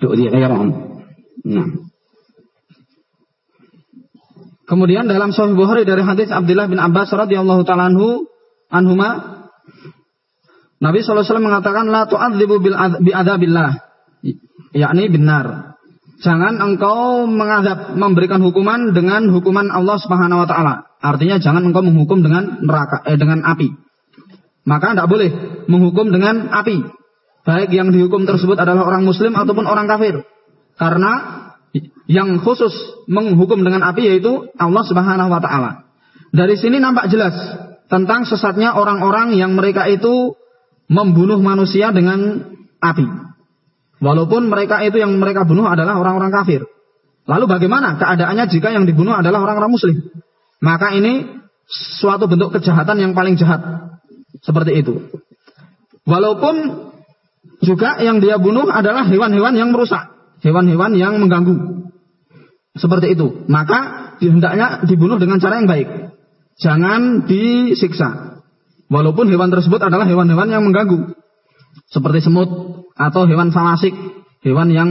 تؤذي غيرهم نعم Kemudian dalam Sahih Bukhari dari hadis Abdullah bin Abbas radhiyallahu taala anhu anhuma Nabi SAW mengatakan la tu'adzibu bil bi adabillah yakni benar. Jangan engkau mengadab memberikan hukuman dengan hukuman Allah Subhanahu wa taala. Artinya jangan engkau menghukum dengan neraka eh, dengan api. Maka tidak boleh menghukum dengan api. Baik yang dihukum tersebut adalah orang muslim ataupun orang kafir. Karena yang khusus menghukum dengan api yaitu Allah Subhanahu wa taala. Dari sini nampak jelas tentang sesatnya orang-orang yang mereka itu membunuh manusia dengan api. Walaupun mereka itu yang mereka bunuh adalah orang-orang kafir. Lalu bagaimana keadaannya jika yang dibunuh adalah orang-orang muslim? Maka ini suatu bentuk kejahatan yang paling jahat. Seperti itu. Walaupun juga yang dia bunuh adalah hewan-hewan yang merusak. Hewan-hewan yang mengganggu. Seperti itu. Maka hendaknya dibunuh dengan cara yang baik. Jangan disiksa. Walaupun hewan tersebut adalah hewan-hewan yang mengganggu. Seperti semut atau hewan falasik. Hewan yang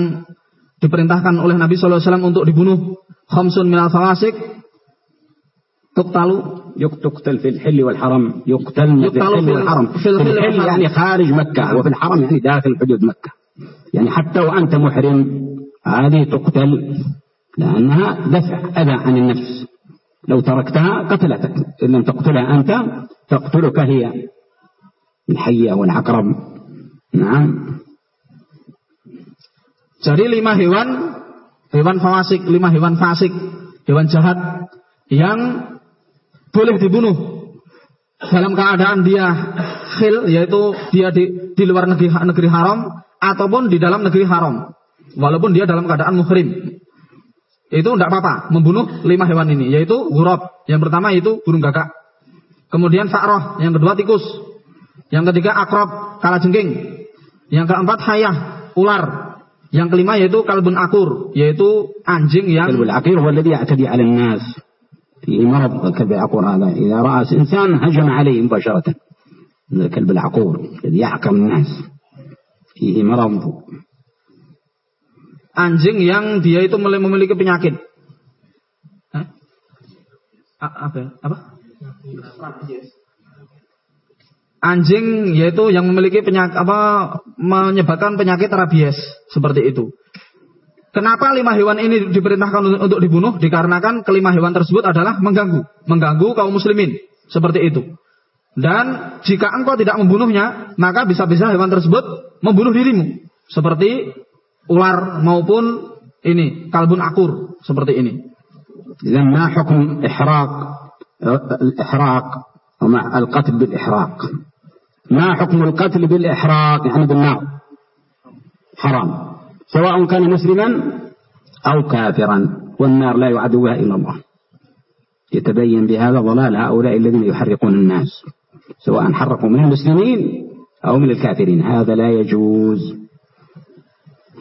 diperintahkan oleh Nabi SAW untuk dibunuh. Khamsun minal falasik. Tuktalu يقتل في الحل والحرم يقتل في الحل والحرم. في الحل يعني خارج مكة. وفي الحرم يعني داخل حدود مكة. يعني حتى وأنت محرم هذه تقتل لأنها دفع أذى عن النفس. لو تركتها قتلتك. إن لم تقتلها أنت تقتلك هي. الحية والعقرب. نعم. Jadi lima hewan, hewan fasik, lima hewan fasik, hewan jahat yang boleh dibunuh. Dalam keadaan dia khil yaitu dia di, di luar negeri negeri haram ataupun di dalam negeri haram. Walaupun dia dalam keadaan muhrim. Itu tidak apa-apa membunuh lima hewan ini yaitu gurab. Yang pertama itu burung gagak. Kemudian fa'roh yang kedua tikus. Yang ketiga akrob kalajengking yang keempat hayah ular. Yang kelima yaitu kalbun akur yaitu anjing yang kalbun akur walladhi ya'tadi 'ala nas فيه مرض الكلب العقور هذا إذا رأى إنسان هجم عليه مباشرة الكلب العقور الذي يعقر الناس فيه مرض anjing yang dia itu memiliki penyakit. Hah? Apa? Ya? Apa? Anjing yaitu yang memiliki penyakit apa menyebabkan penyakit rabies seperti itu. Kenapa lima hewan ini diperintahkan untuk dibunuh? Dikarenakan kelima hewan tersebut adalah mengganggu, mengganggu kaum muslimin. Seperti itu. Dan jika engkau tidak membunuhnya, maka bisa-bisa hewan tersebut membunuh dirimu. Seperti ular maupun ini kalbun akur seperti ini. Dan ma hukum ihraq ihraq ma al-qatl bil ihraq. Ma hukum al-qatl bil ihraq yani. Haram. سواء كان مسلما أو كافرا والنار لا يعدوها إلا الله. يتبين بهذا ضلال هؤلاء الذين يحرقون الناس سواء حرقوا من المسلمين أو من الكافرين. هذا لا يجوز.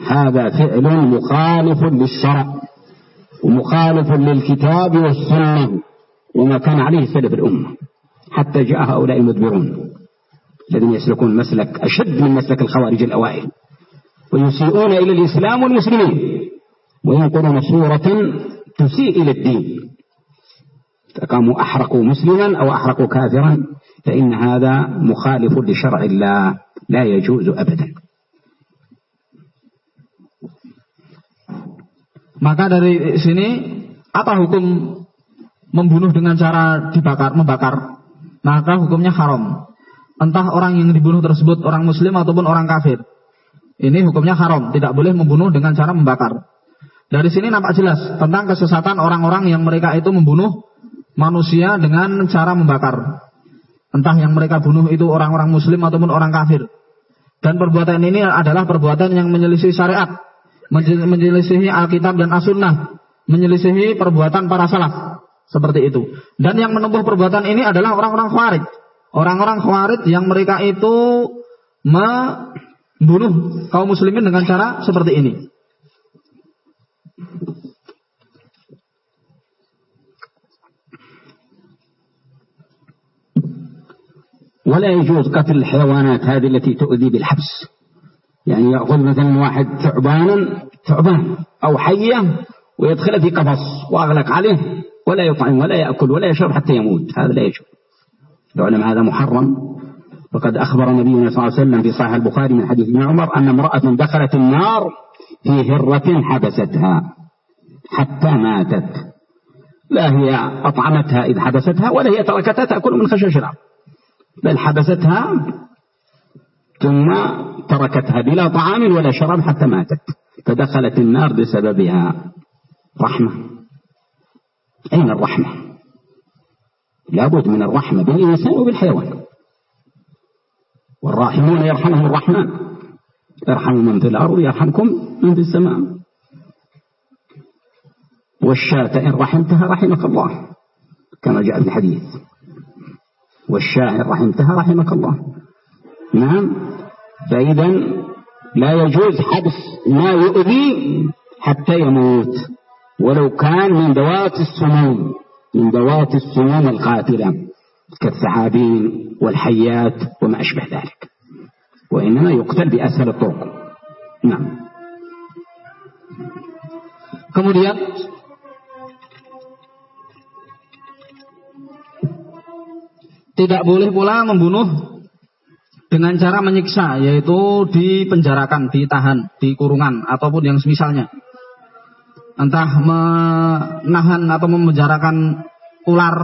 هذا فعل مخالف للشرع ومخالف للكتاب والسنة وما كان عليه سلف الأمة. حتى جاء هؤلاء المدبرون الذين يسلكون مسلك أشد من مسلك الخوارج الأوائل. ويسيئون إلى الإسلام والمسلمين وينقلون صورة تسيء إلى الدين فقاموا أحرقوا مسلما أو أحرقوا كافرا فإن هذا مخالف لشرع الله لا يجوز أبدا Maka dari sini apa hukum membunuh dengan cara dibakar, membakar? Maka hukumnya haram. Entah orang yang dibunuh tersebut orang muslim ataupun orang kafir. Ini hukumnya haram, tidak boleh membunuh dengan cara membakar. Dari sini nampak jelas tentang kesesatan orang-orang yang mereka itu membunuh manusia dengan cara membakar. Entah yang mereka bunuh itu orang-orang muslim ataupun orang kafir. Dan perbuatan ini adalah perbuatan yang menyelisih syariat, menyelisihi Alkitab dan As-Sunnah, menyelisihi perbuatan para salaf. Seperti itu. Dan yang menempuh perbuatan ini adalah orang-orang khawarij. Orang-orang khawarij yang mereka itu me bunuh kaum muslimin dengan cara seperti ini. ولا يجوز قتل الحيوانات هذه التي تؤذي بالحبس. يعني يأخذ مثلا واحد ثعبانا ثعبان أو حية ويدخله في قفص وأغلق عليه ولا يطعم ولا يأكل ولا يشرب حتى يموت. هذا لا يجوز. يعلم هذا محرم. وقد أخبر نبينا صلى الله عليه وسلم في صحيح البخاري من حديث ابن عمر أن امرأة دخلت النار في هرة حبستها حتى ماتت. لا هي أطعمتها إذ حبستها ولا هي تركتها تأكل من خشاش الأرض. بل حبستها ثم تركتها بلا طعام ولا شراب حتى ماتت. فدخلت النار بسببها. رحمة. أين الرحمة؟ لابد من الرحمة بالإنسان وبالحيوان. والراحمون يرحمهم الرحمن. ارحموا من في الأرض يرحمكم من في السماء. والشاة إن رحمتها رحمك الله كما جاء في الحديث. والشاة إن رحمتها رحمك الله. نعم فإذا لا يجوز حبس ما يؤذي حتى يموت. ولو كان من ذوات السموم من ذوات السموم القاتلة. كالثعابين والحيات وما أشبه ذلك وإنما يقتل بأسهل الطرق نعم Kemudian tidak boleh pula membunuh dengan cara menyiksa yaitu dipenjarakan, ditahan, di kurungan ataupun yang semisalnya. Entah menahan atau memenjarakan ular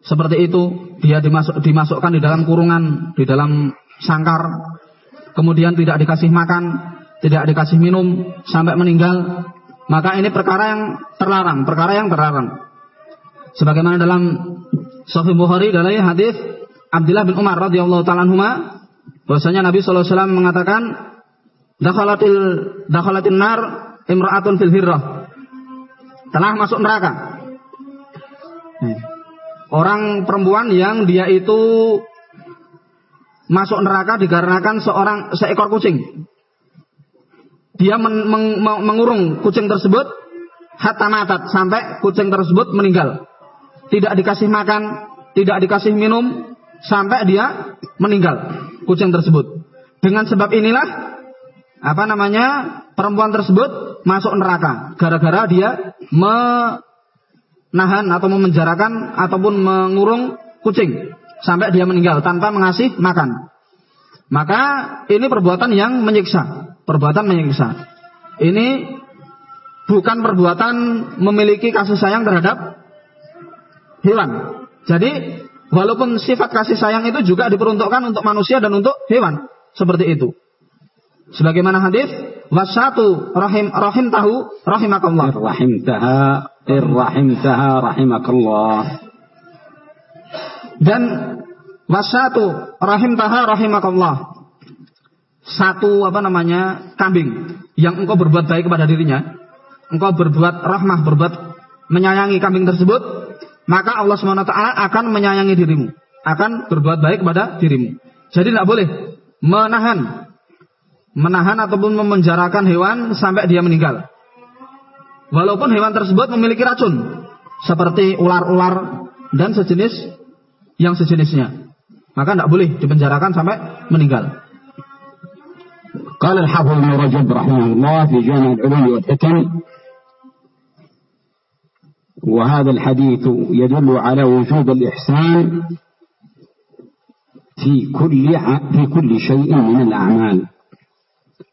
seperti itu, dia dimasuk, dimasukkan di dalam kurungan, di dalam sangkar, kemudian tidak dikasih makan, tidak dikasih minum sampai meninggal, maka ini perkara yang terlarang, perkara yang terlarang. Sebagaimana dalam Sahih Bukhari dari hadis Abdullah bin Umar radhiyallahu taala anhuma bahwasanya Nabi wasallam mengatakan dakhalatil dakhalatin nar imra'atun fil hirrah. Telah masuk neraka. Orang perempuan yang dia itu masuk neraka dikarenakan seorang seekor kucing. Dia men, meng, mengurung kucing tersebut hatta matat sampai kucing tersebut meninggal. Tidak dikasih makan, tidak dikasih minum sampai dia meninggal kucing tersebut. Dengan sebab inilah apa namanya perempuan tersebut masuk neraka gara-gara dia menahan atau memenjarakan ataupun mengurung kucing sampai dia meninggal tanpa mengasih makan. Maka ini perbuatan yang menyiksa perbuatan menyiksa. Ini bukan perbuatan memiliki kasih sayang terhadap hewan. Jadi walaupun sifat kasih sayang itu juga diperuntukkan untuk manusia dan untuk hewan seperti itu. Sebagaimana hadis wasatu rahim rahim tahu rahimakallah. Rahim taha irrahim taha rahimakallah. Dan wasatu rahim taha rahimakallah satu apa namanya kambing yang engkau berbuat baik kepada dirinya, engkau berbuat rahmah, berbuat menyayangi kambing tersebut, maka Allah swt akan menyayangi dirimu, akan berbuat baik kepada dirimu. Jadi tidak boleh menahan, menahan ataupun memenjarakan hewan sampai dia meninggal. Walaupun hewan tersebut memiliki racun, seperti ular-ular dan sejenis yang sejenisnya, maka tidak boleh dipenjarakan sampai meninggal. قال الحافظ ابن رجب رحمه الله في جامع العلوم والحكم وهذا الحديث يدل على وجوب الإحسان في كل في كل شيء من الأعمال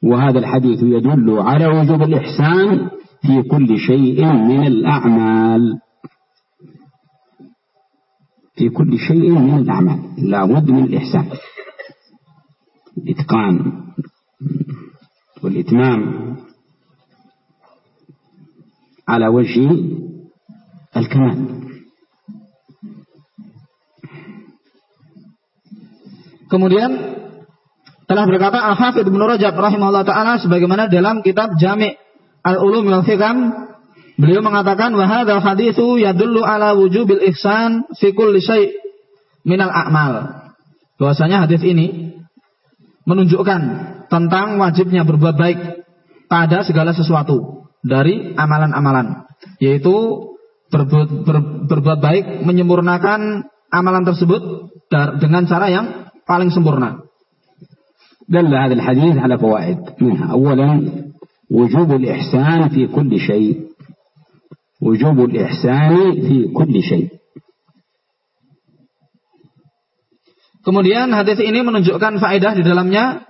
وهذا الحديث يدل على وجوب الإحسان في كل شيء من الأعمال. في كل شيء من الأعمال. لا بد من الإحسان. الإتقان والإتمام على وجه الكمال. Kemudian telah berkata Al-Hafidh Ibnu Rajab rahimahullah taala sebagaimana dalam kitab Jami' Al-Ulum wal Hikam beliau mengatakan wa hadzal haditsu yadullu ala wujubil ihsan fi kulli syai' minal a'mal. Bahwasanya hadis ini menunjukkan tentang wajibnya berbuat baik pada segala sesuatu dari amalan-amalan, yaitu berbuat, ber, berbuat baik menyempurnakan amalan tersebut dengan cara yang paling sempurna. دل هذا الحديث على فوائد منها أولا وجوب الإحسان في كل شيء وجوب الإحسان في كل شيء Kemudian hadis ini menunjukkan faedah di dalamnya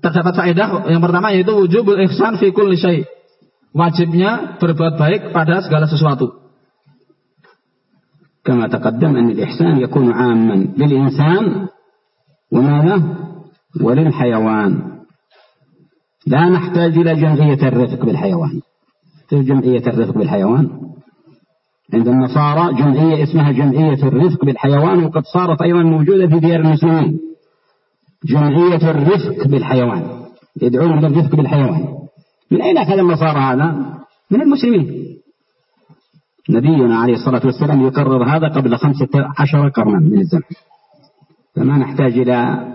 terdapat faedah yang pertama yaitu wujubul ihsan fi kulli syai. Wajibnya berbuat baik pada segala sesuatu. كما تقدم أن الإحسان يكون عاما للإنسان وماذا وللحيوان لا نحتاج إلى جمعية الرفق بالحيوان. جمعية الرفق بالحيوان. عند النصارى جمعية اسمها جمعية الرفق بالحيوان وقد صارت أيضا موجودة في ديار المسلمين. جمعية الرفق بالحيوان. يدعون للرفق بالحيوان. من أين أخذ النصارى هذا؟ من المسلمين. نبينا عليه الصلاة والسلام يقرر هذا قبل خمسة عشر قرنا من الزمن. فما نحتاج إلى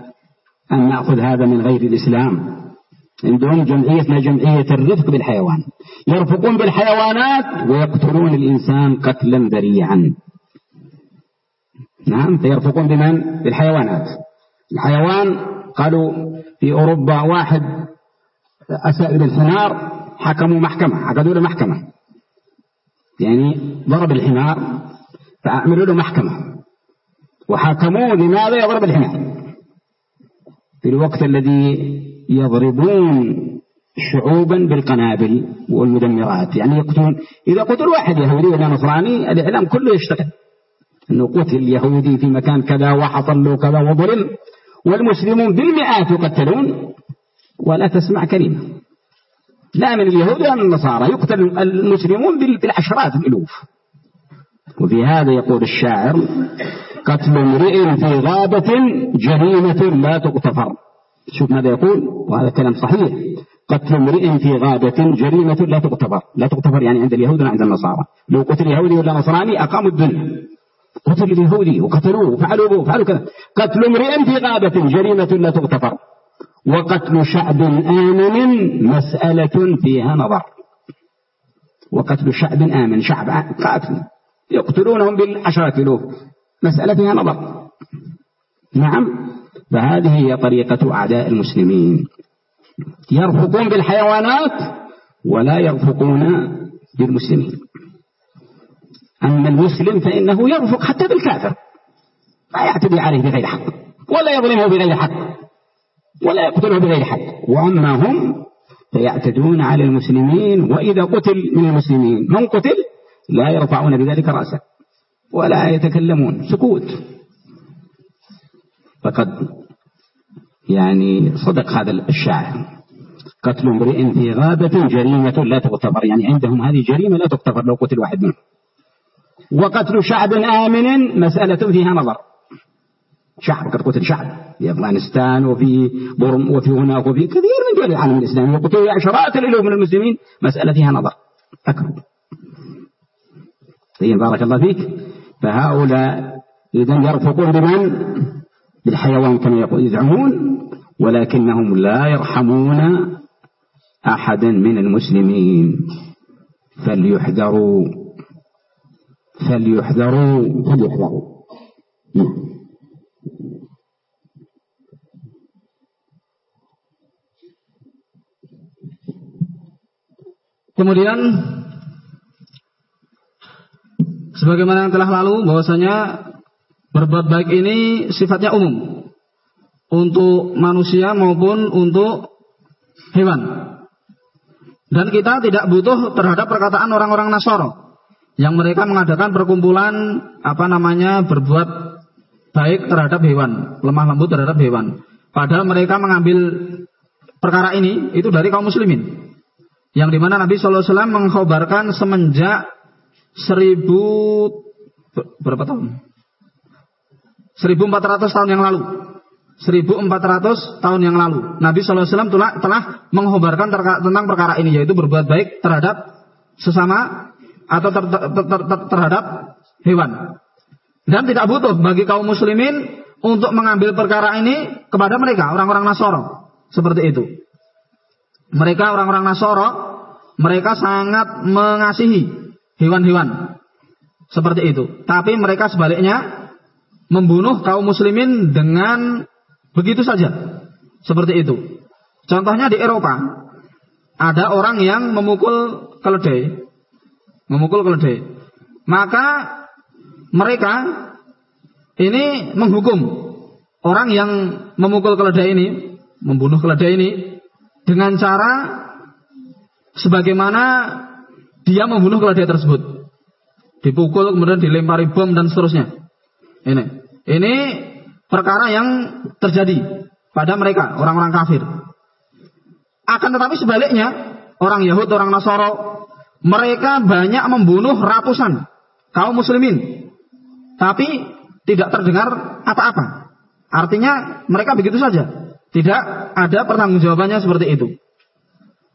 أن نأخذ هذا من غير الإسلام. عندهم جمعيتنا جمعية الرفق بالحيوان. يرفقون بالحيوانات ويقتلون الإنسان قتلا ذريعا. نعم فيرفقون بمن؟ بالحيوانات. الحيوان قالوا في أوروبا واحد أساء الحمار حكموا محكمة عقدوا له محكمة. يعني ضرب الحمار فعملوا له محكمة. وحاكموه لماذا يضرب الحمار؟ في الوقت الذي يضربون شعوبا بالقنابل والمدمرات. يعني يقتلون إذا قتل واحد يهودي ولا نصراني الإعلام كله يشتغل أنه قتل يهودي في مكان كذا وحصل له كذا وظلم والمسلمون بالمئات يقتلون. ولا تسمع كلمة. لا من اليهود ولا من النصارى. يقتل المسلمون بالعشرات الألوف وفي هذا يقول الشاعر قتل امرئ في غابة جريمة لا تغتفر. شوف ماذا يقول؟ وهذا كلام صحيح. قتل امرئ في غابة جريمة لا تغتفر. لا تغتفر يعني عند اليهود ولا عند النصارى. لو قتل يهودي ولا نصراني أقاموا الدنيا. قتل اليهودي وقتلوه وفعلوا به وفعلوا كذا. قتل امرئ في غابة جريمة لا تغتفر. وقتل شعب آمن مسألة فيها نظر. وقتل شعب آمن شعب قاتل. يقتلونهم بالعشرات الألوف مسألة فيها نظر. نعم فهذه هي طريقة أعداء المسلمين. يرفقون بالحيوانات ولا يرفقون بالمسلمين. أما المسلم فإنه يرفق حتى بالكافر. لا يعتدي عليه بغير حق ولا يظلمه بغير حق ولا يقتله بغير حق. وأما هم فيعتدون على المسلمين وإذا قتل من المسلمين. من قتل؟ لا يرفعون بذلك رأسا ولا يتكلمون سكوت. فقد يعني صدق هذا الشاعر. قتل امرئ في غابة جريمة لا تغتفر يعني عندهم هذه جريمة لا تغتفر لو قتل واحد منهم. وقتل شعب آمن مسألة فيها نظر. شعب قد قتل شعب في أفغانستان وفي برم وفي هناك وفي كثير من دول العالم الإسلامي وقتل عشرات الألوف من المسلمين مسألة فيها نظر. أكبر. طيب بارك الله فيك. فهؤلاء إذا يرفقون بمن؟ بالحيوان كما يزعمون ولكنهم لا يرحمون أحدا من المسلمين. فليحذروا. فليحذروا. فليحذروا. نعم. Kemudian sebagaimana yang telah lalu bahwasanya berbuat baik ini sifatnya umum untuk manusia maupun untuk hewan. Dan kita tidak butuh terhadap perkataan orang-orang Nasoro yang mereka mengadakan perkumpulan apa namanya berbuat baik terhadap hewan, lemah lembut terhadap hewan. Padahal mereka mengambil perkara ini itu dari kaum muslimin yang di mana Nabi Shallallahu Alaihi Wasallam mengkhabarkan semenjak seribu berapa tahun? 1400 tahun yang lalu. 1400 tahun yang lalu. Nabi Wasallam telah, telah mengkhabarkan tentang perkara ini yaitu berbuat baik terhadap sesama atau ter, ter, ter, ter, terhadap hewan. Dan tidak butuh bagi kaum muslimin untuk mengambil perkara ini kepada mereka, orang-orang Nasoro. Seperti itu. Mereka orang-orang Nasoro mereka sangat mengasihi hewan-hewan. Seperti itu. Tapi mereka sebaliknya membunuh kaum muslimin dengan begitu saja. Seperti itu. Contohnya di Eropa. Ada orang yang memukul keledai. memukul keledai. Maka mereka ini menghukum orang yang memukul keledai ini, membunuh keledai ini dengan cara sebagaimana dia membunuh keledai tersebut. Dipukul kemudian dilempari bom dan seterusnya. Ini. Ini perkara yang terjadi pada mereka, orang-orang kafir. Akan tetapi sebaliknya, orang Yahud, orang Nasoro, mereka banyak membunuh ratusan kaum muslimin. Tapi tidak terdengar apa-apa. Artinya mereka begitu saja. Tidak ada pertanggungjawabannya seperti itu.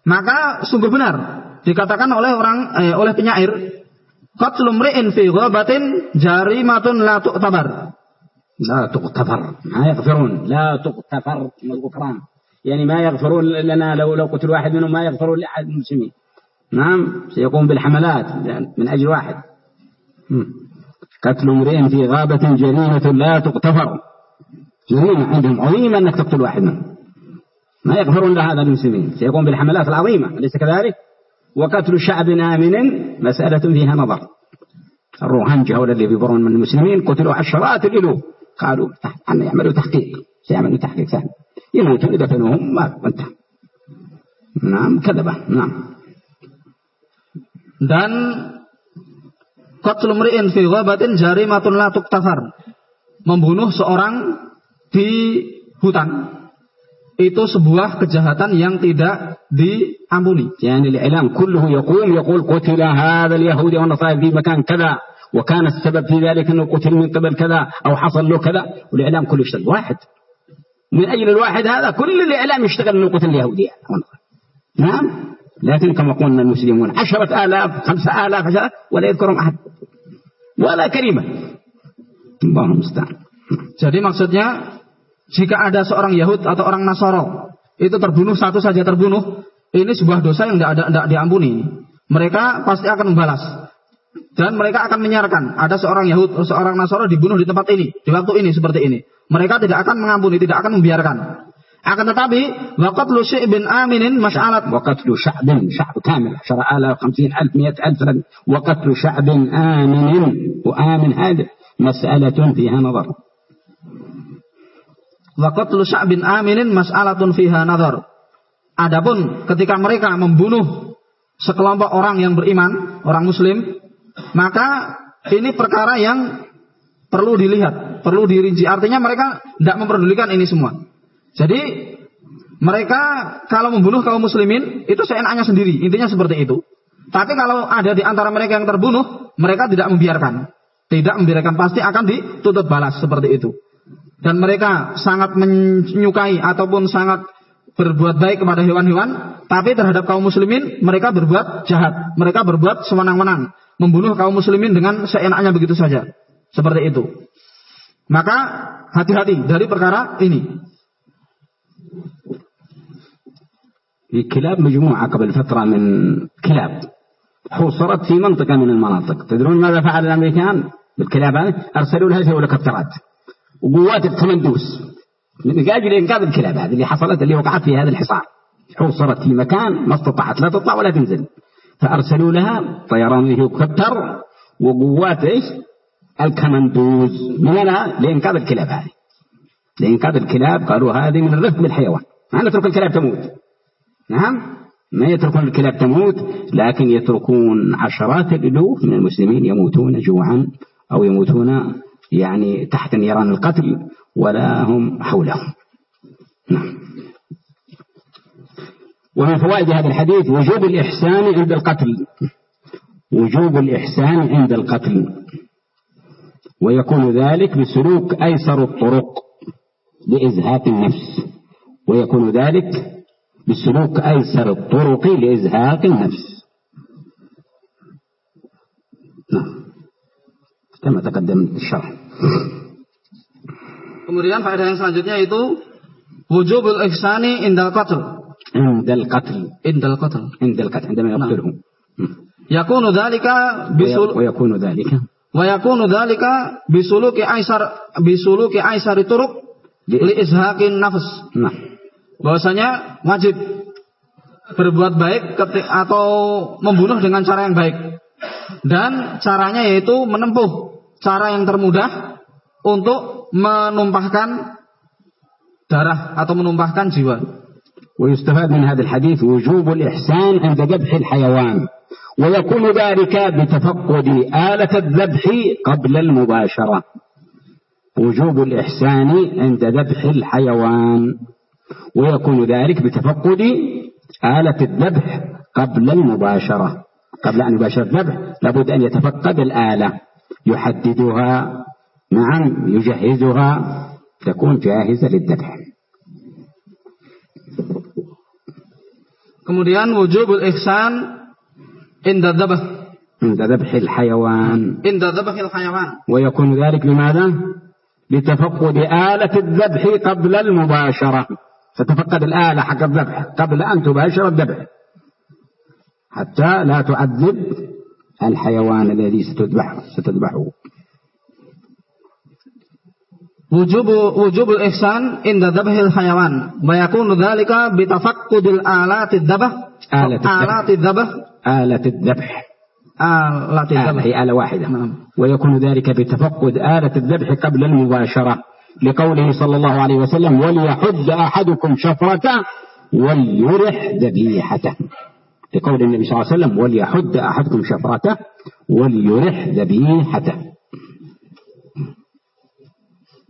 Maka sungguh benar dikatakan oleh orang eh, oleh penyair qatlum ri'in fi ghabatin jarimatun la tu'tabar. لا تغتفر ما يغفرون لا تغتفر من الغفران يعني ما يغفرون لنا لو لو قتل واحد منهم ما يغفرون لأحد المسلمين نعم سيقوم بالحملات من أجل واحد قتل امرئ في غابة جريمة لا تغتفر جريمة عندهم عظيمة أنك تقتل واحد منهم ما يغفرون لهذا المسلمين سيقوم بالحملات العظيمة أليس كذلك وقتل شعب آمن مسألة فيها نظر الروهنجة هؤلاء اللي بيبرون من المسلمين قتلوا عشرات الألوف قالوا يعملوا تحقيق سيعملوا تحقيق سهل يموتون يدفنوهم ما انتهى نعم كذبة نعم dan qatlu mri'in fi ghabatin jarimatun la tuktafar membunuh seorang di hutan itu sebuah kejahatan yang tidak diampuni. يعني الإعلام كله يقوم يقول قتل هذا اليهودي والنصارى في مكان كذا وكان السبب في ذلك أنه قتل من قبل كذا أو حصل له كذا. والإعلام كله يشتغل. واحد. من أجل الواحد هذا كل الإعلام يشتغل أنه قتل اليهودي نعم. لكن كما قلنا المسلمون عشرة آلاف خمسة آلاف عشرة ولا يذكرهم أحد. ولا كلمة. الله المستعان. Jadi maksudnya jika ada seorang Yahud atau orang Nasoro itu terbunuh satu saja terbunuh, ini sebuah dosa yang tidak ada tidak diampuni. Mereka pasti akan membalas dan mereka akan menyiarkan ada seorang Yahud atau seorang Nasoro dibunuh di tempat ini di waktu ini seperti ini. Mereka tidak akan mengampuni, tidak akan membiarkan. Akan tetapi waqat lu bin aminin mas'alat waqat lu bin sya'b kamil 10000 50000 100000 waqat lu bin aminin wa amin hada mas'alatun fiha nazar. Waqat lu bin aminin mas'alatun fiha nadhar. Adapun ketika mereka membunuh sekelompok orang yang beriman, orang muslim, maka ini perkara yang perlu dilihat, perlu dirinci. Artinya mereka tidak memperdulikan ini semua. Jadi mereka kalau membunuh kaum muslimin itu seenaknya sendiri, intinya seperti itu. Tapi kalau ada di antara mereka yang terbunuh, mereka tidak membiarkan. Tidak membiarkan pasti akan ditutup balas seperti itu dan mereka sangat menyukai ataupun sangat berbuat baik kepada hewan-hewan, tapi terhadap kaum muslimin mereka berbuat jahat, mereka berbuat sewenang-wenang, membunuh kaum muslimin dengan seenaknya begitu saja. Seperti itu. Maka hati-hati dari perkara ini. كلاب مجموعة قبل فترة من كلاب حوصرت في منطقة من المناطق تدرون ماذا فعل الأمريكان بالكلاب هذه أرسلوا لها هليكوبترات وقوات التمندوس من أجل إنقاذ الكلاب هذه اللي حصلت اللي وقعت في هذا الحصار. حوصرت في مكان ما استطاعت لا تطلع ولا تنزل. فأرسلوا لها طيران هليكوبتر وقوات إيش؟ الكمندوز. من هنا لإنقاذ الكلاب هذه. لإنقاذ الكلاب قالوا هذه من الرفق بالحيوان ما نترك الكلاب تموت. نعم؟ ما يتركون الكلاب تموت لكن يتركون عشرات الألوف من المسلمين يموتون جوعا أو يموتون يعني تحت نيران القتل ولا هم حولهم. نعم. ومن فوائد هذا الحديث وجوب الإحسان عند القتل. وجوب الإحسان عند القتل. ويكون ذلك بسلوك أيسر الطرق لإزهاق النفس. ويكون ذلك بسلوك أيسر الطرق لإزهاق النفس. نعم. كما تقدم الشرح. Kemudian faedah yang selanjutnya itu wujubul ihsani indal qatl. Indal qatl. Indal qatl. Indal qatl. Indal nah. yaqtuluhu. Hmm. Yakunu dhalika bisul wa yakunu dhalika wa yakunu dhalika bisuluki aisar bisuluki aisar turuk li izhaqin nafs. Nah. Bahwasanya wajib berbuat baik atau membunuh dengan cara yang baik. Dan caranya yaitu menempuh cara yang termudah untuk menumpahkan darah atau menumpahkan jiwa. ويستفاد من هذا الحديث وجوب الإحسان عند ذبح الحيوان. ويكون ذلك بتفقد آلة الذبح قبل المباشرة. وجوب الإحسان عند ذبح الحيوان. ويكون ذلك بتفقد آلة الذبح قبل المباشرة. قبل أن يباشر الذبح لابد أن يتفقد الآلة. يحددها نعم يجهزها تكون جاهزة للذبح Kemudian wujubul ihsan inda dzabh. عند ذبح الحيوان Inda dzabhil hayawan. ويكون ذلك لماذا؟ لتفقد آلة الذبح قبل المباشرة فتفقد الآلة حق الذبح قبل أن تباشر الذبح حتى لا تعذب الحيوان الذي ستذبحه ستذبحه Dzabhil hayawan. Wa yakunu dzalika bi tafaqqudil alati dzabh. Alat dzabh. alati dzabh. آلة الذبح آلة dzabh. هي آلة واحدة نعم. ويكون ذلك بتفقد آلة الذبح قبل المباشرة لقوله صلى الله عليه وسلم وليحد أحدكم شفرته وليرح ذبيحته لقول النبي صلى الله عليه وسلم وليحد أحدكم شفرته وليرح ذبيحته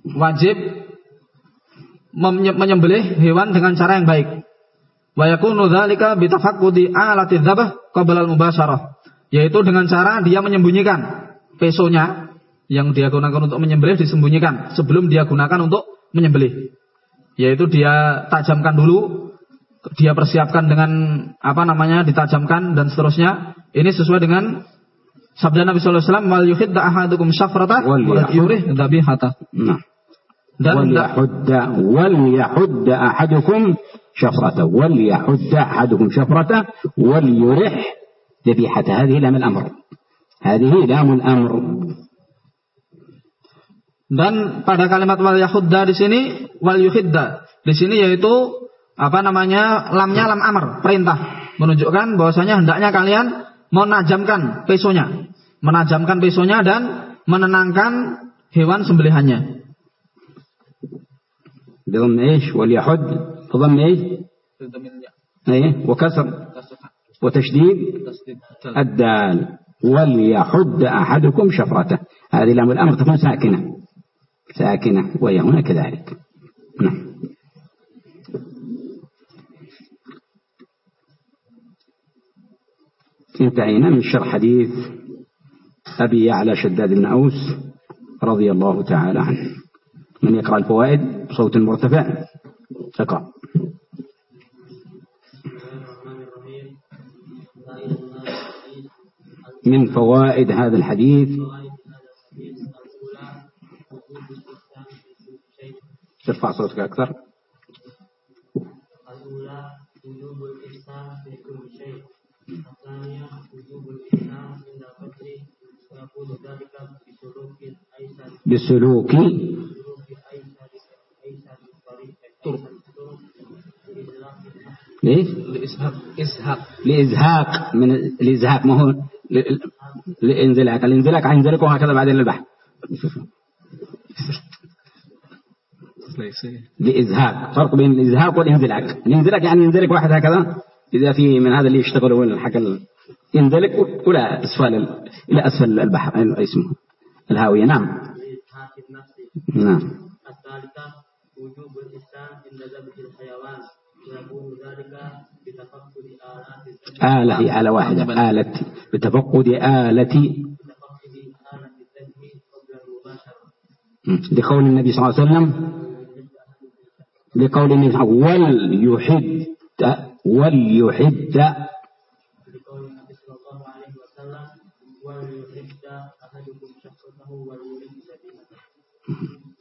wajib menyembelih hewan dengan cara yang baik. Wa yakunu dzalika bitafaqqudi alati dzabah qabla al-mubasharah, yaitu dengan cara dia menyembunyikan pesonya yang dia gunakan untuk menyembelih disembunyikan sebelum dia gunakan untuk menyembelih. Yaitu dia tajamkan dulu, dia persiapkan dengan apa namanya ditajamkan dan seterusnya. Ini sesuai dengan sabda Nabi sallallahu alaihi wasallam, "Wal yuhidda ahadukum syafrata wal yurih dzabihata." Nah. Dan hendak- وليحد وليحد أحدكم شفرته وليحد أحدكم شفرته وليرح ذبيحته هذه لام الأمر هذه لام الأمر Dan pada kalimat wal yahudda di sini wal yuhidda di sini yaitu apa namanya lamnya lam amr perintah menunjukkan bahwasanya hendaknya kalian menajamkan pesonya menajamkan pesonya dan menenangkan hewan sembelihannya بضم إيش؟ وليحد. بضم إيش؟ إيه؟ وكسر. وتشديد. الدال. وليحد أحدكم شفرته. هذه لام الأمر تكون ساكنة. ساكنة. وهي هنا كذلك. نعم. انتهينا من شرح حديث أبي يعلى شداد بن أوس رضي الله تعالى عنه. من يقرأ الفوائد بصوت مرتفع. اقرأ. من فوائد هذا الحديث ترفع صوتك أكثر. الأولى وجوب الإحسان في كل شيء الثانية وجوب الإحسان عند الفجر ويكون ذلك بسلوك الأيسر بسلوك أيسر طرق ليش؟ لإزهاق إزهاق لإزهاق. من الإزهاق. ما هو؟ لإنزلاق. الإنزلاق هينزلقوا هكذا بعدين للبحر لإزهاق. فرق بين الإزهاق والإنزلاق. الإنزلاق يعني ينزلق واحد هكذا. إذا في من هذا اللي يشتغلوا الحق ينزلق ولا أسفل إلى أسفل البحر. اسمه. الهاوية. نعم. نعم. الثالثة وجوب الإحسان عند ذبح الحيوان ويكون ذلك بتفقد آلة هي آلة واحدة آلة بتفقد آلة. آلة لقول النبي صلى الله عليه وسلم لقول النبي صلى الله عليه وسلم وليحد وليحد. لقول النبي صلى الله عليه وسلم وليحد أحدكم شخصته وليرد سبيله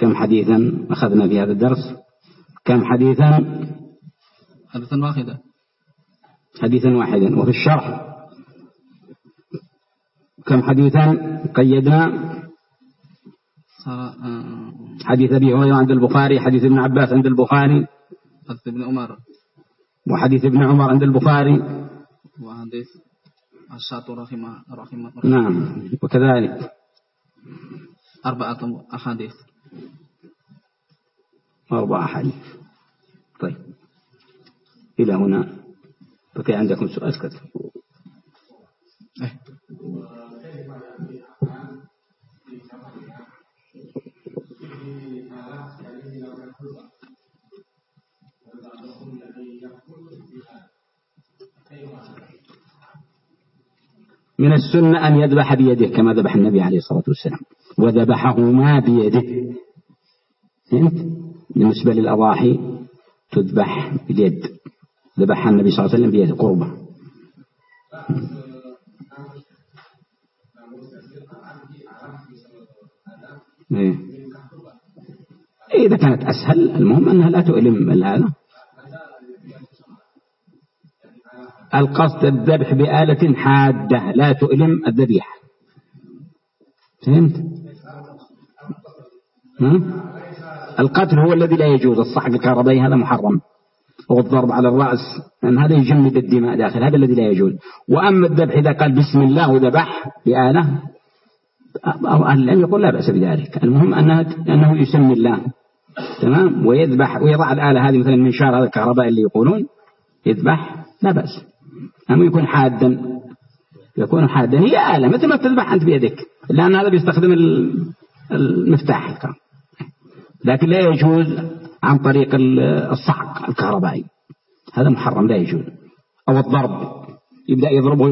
كم حديثا أخذنا في هذا الدرس؟ كم حديثا؟ haditsan wahidah حديثا واحدا. وفي الشرح. كم حديثا؟ قيدنا. eh, حديث أبي هريرة عند البخاري حديث ابن عباس عند البخاري. hadits Ibnu Umar وحديث ابن عمر عند البخاري. وحديث الساتو رحمه رحمه نعم وكذلك. أربعة أحاديث. أربع أحاديث. طيب. إلى هنا. بقي عندكم سؤال كذا eh من السنة أن يذبح بيده كما ذبح النبي عليه الصلاة والسلام. وذبحهما بيده. فهمت؟ بالنسبة للأضاحي تذبح باليد ذبحها النبي صلى الله عليه وسلم بيده قربة. إيه. إذا كانت أسهل المهم أنها لا تؤلم هذا القصد الذبح بآلة حادة لا تؤلم الذبيحة. فهمت؟ القتل هو الذي لا يجوز الصحق الكهربائي هذا محرم. والضرب على الرأس لأن هذا يجمد الدماء داخل هذا الذي لا يجوز. وأما الذبح إذا قال بسم الله وذبح بآلة أو أهل العلم يقول لا بأس بذلك. المهم أنه, أنه يسمي الله. تمام؟ ويذبح ويضع الآلة هذه مثلا منشار هذا الكهرباء اللي يقولون يذبح لا بأس. أما يكون حادا؟ يكون حادا. هي آلة مثل ما تذبح أنت بيدك لأن هذا بيستخدم المفتاح لكن لا يجوز عن طريق الصعق الكهربائي. هذا محرم لا يجوز. أو الضرب. يبدأ يضربه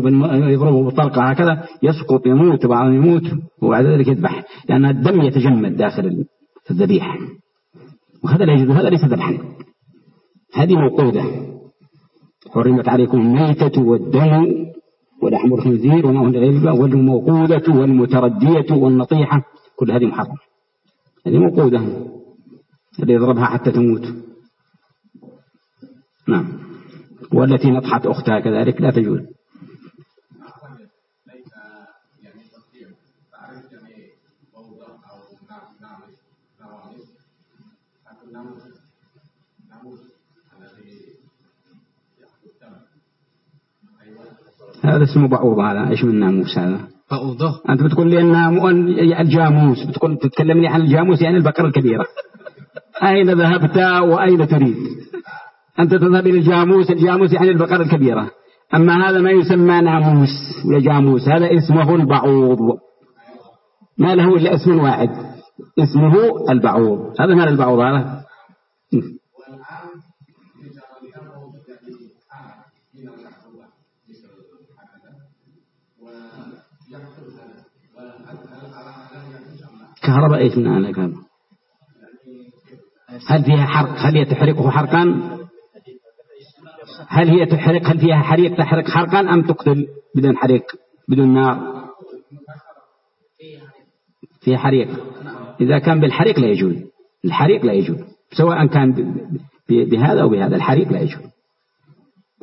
يضربه بطلقة هكذا يسقط يموت وبعضهم يموت وبعد ذلك يذبح. لأن الدم يتجمد داخل الذبيحة. وهذا لا يجوز هذا ليس ذبحا. هذه موقودة حرمت عليكم الميتة والدم ولحم الخنزير وما لغير والموقودة والمتردية والنطيحة كل هذه محرمة. هذه موقودة. اللي يضربها حتى تموت. نعم. والتي نطحت أختها كذلك لا تجوز. هذا اسمه بعوض هذا إيش من ناموس هذا؟ بعوضة أنت بتقول لي الناموس الجاموس بتقول تتكلمني عن الجاموس يعني البقرة الكبيرة. أين ذهبت وأين تريد؟ أنت تذهب إلى الجاموس الجاموس يعني البقرة الكبيرة. أما هذا ما يسمى ناموس ولا جاموس هذا اسمه البعوض. ما له إلا اسم واحد اسمه البعوض. هذا ما البعوض هذا؟ كهرباء إيش من آلة كهرباء هل فيها حرق؟ هل هي تحرقه حرقا؟ هل هي تحرق؟ هل فيها حريق تحرق حرقا أم تقتل بدون حريق بدون نار؟ فيها حريق. إذا كان بالحريق لا يجوز. الحريق لا يجوز. سواء كان بهذا أو بهذا الحريق لا يجوز.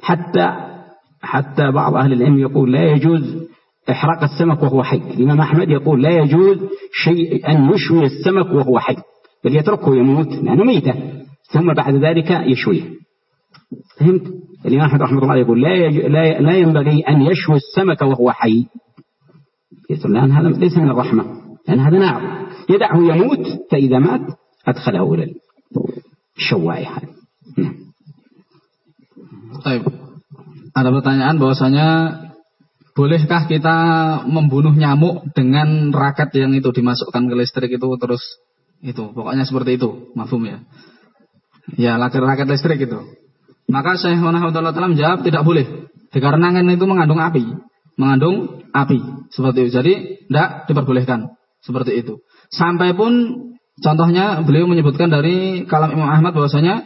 حتى حتى بعض أهل العلم يقول لا يجوز إحراق السمك وهو حي. الإمام أحمد يقول لا يجوز شيء أن يشوي السمك وهو حي بل يتركه يموت لأنه ميتة ثم بعد ذلك يشويه. فهمت؟ الإمام أحمد رحمه الله يقول لا, يج... لا, لا ينبغي أن يشوي السمك وهو حي. لأن هذا ليس من الرحمة لأن هذا نار. يدعه يموت فإذا مات أدخله إلى الشواية نعم. طيب. Ada pertanyaan bahwasanya bolehkah kita membunuh nyamuk dengan raket yang itu dimasukkan ke listrik itu terus itu? Pokoknya seperti itu mafhum ya. Ya raket listrik itu. Maka Syekh Wanahudullah Taala menjawab tidak boleh. Dikarenakan itu mengandung api. Mengandung api. Seperti itu. Jadi tidak diperbolehkan. Seperti itu. Sampai pun contohnya beliau menyebutkan dari kalam Imam Ahmad bahwasanya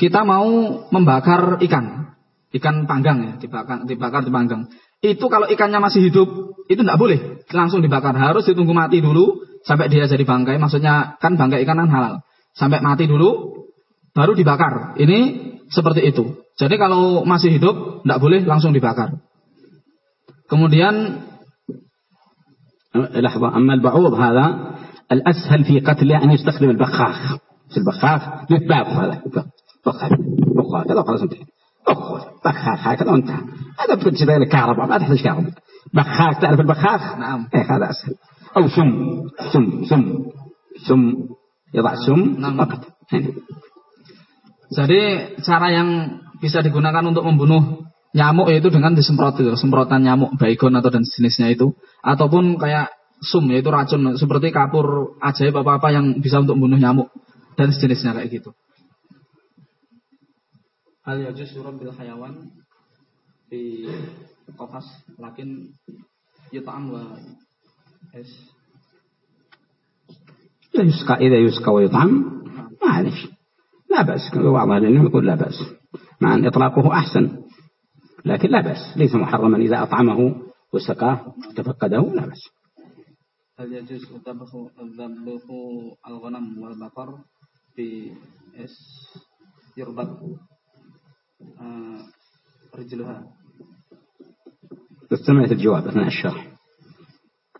kita mau membakar ikan. Ikan panggang ya dibakar dibakar dipanggang itu kalau ikannya masih hidup itu tidak boleh langsung dibakar harus ditunggu mati dulu sampai dia jadi bangkai maksudnya kan bangkai ikan kan halal sampai mati dulu baru dibakar ini seperti itu jadi kalau masih hidup tidak boleh langsung dibakar kemudian لحظة أما البعوض هذا الأسهل في قتله أن يستخدم البخاخ البخاخ يتباخ هذا بخاخ بخاخ كذا خلاص انتهى أخذ بخاخ هكذا وانتهى هذا بالنسبة لك كهرباء ما تحتاج كهرباء بخاخ تعرف البخاخ نعم. إيه هذا أسهل أو سم سم سم سم يضع سم نعم. فقط هنا. Jadi cara yang bisa digunakan untuk membunuh nyamuk yaitu dengan disemprot itu, semprotan nyamuk baygon atau dan jenisnya itu ataupun kayak sum yaitu racun seperti kapur ajaib apa apa yang bisa untuk membunuh nyamuk dan sejenisnya kayak gitu. Hal yajuz bil hayawan? Di qafas lakin yut'am wa es لا يسقى. إذا يسقى ويطعم معلش لا بأس. بعض أهل العلم يقول لا بأس. مع أن إطلاقه أحسن. لكن لا بأس. ليس محرما إذا أطعمه وسقاه تفقده لا بأس. هل يجوز ذبح الغنم والبقر في إس؟ يربط. رجلها. قد سمعت الجواب أثناء الشرح.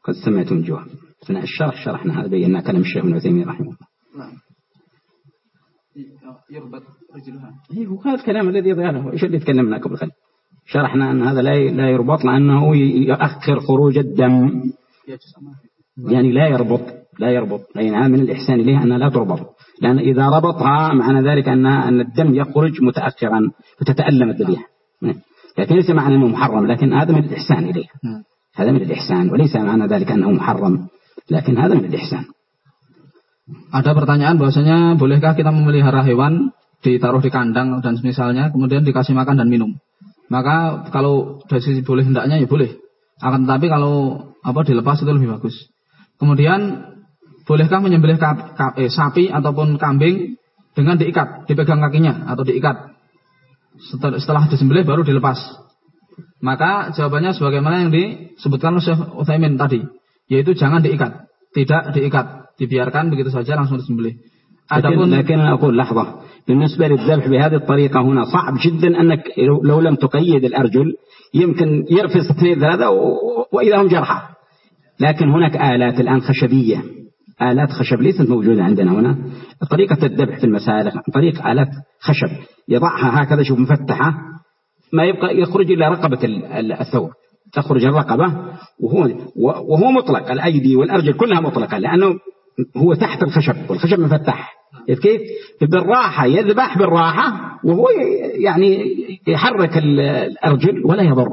قد سمعتم الجواب. أثناء الشرح شرحنا هذا بينا كلام الشيخ ابن عثيمين رحمه الله. نعم. يربط رجلها. إيه، وهذا الكلام الذي ضيانه إيش اللي تكلمنا قبل؟ خليل شرحنا أن هذا لا لا يربط لأنه يؤخر خروج الدم. يعني لا يربط. لا يربط لأن هذا من الإحسان إليها أنها لا تربط لأن إذا ربطها معنى ذلك أن أن الدم يخرج متأخرا فتتألم الذبيحة لكن ليس معنى أنه محرم لكن هذا من الإحسان إليها نعم. هذا من الإحسان وليس معنى ذلك أنه محرم لكن هذا من الإحسان Ada pertanyaan bahwasanya bolehkah kita memelihara hewan ditaruh di kandang dan misalnya kemudian dikasih makan dan minum. Maka kalau dari sisi boleh hendaknya ya boleh. Akan tetapi kalau apa dilepas itu lebih bagus. Kemudian bolehkah menyembelih ka- ka- eh, sapi ataupun kambing dengan diikat, dipegang kakinya atau diikat. Setelah, setelah disembelih baru dilepas. Maka jawabannya sebagaimana yang disebutkan oleh Syekh Utsaimin tadi, yaitu jangan diikat, tidak diikat, dibiarkan begitu saja langsung disembelih. لكن, Adapun لكن أنا أقول لحظة بالنسبة للذبح بهذه الطريقة هنا صعب جدا أنك لو- لو لم تقيد الأرجل يمكن يرفس اثنين ثلاثة و- وإذا هم جرحى لكن هناك آلات الآن خشبية آلات خشب ليست موجودة عندنا هنا. طريقة الذبح في المسالخ عن طريق آلات خشب يضعها هكذا شوف مفتحة ما يبقى يخرج إلا رقبة ال- ال- الثور تخرج الرقبة وهو وهو مطلق الأيدي والأرجل كلها مطلقة لأنه هو تحت الخشب والخشب مفتح. كيف؟ بالراحة يذبح بالراحة وهو يعني يحرك ال- الأرجل ولا يضر.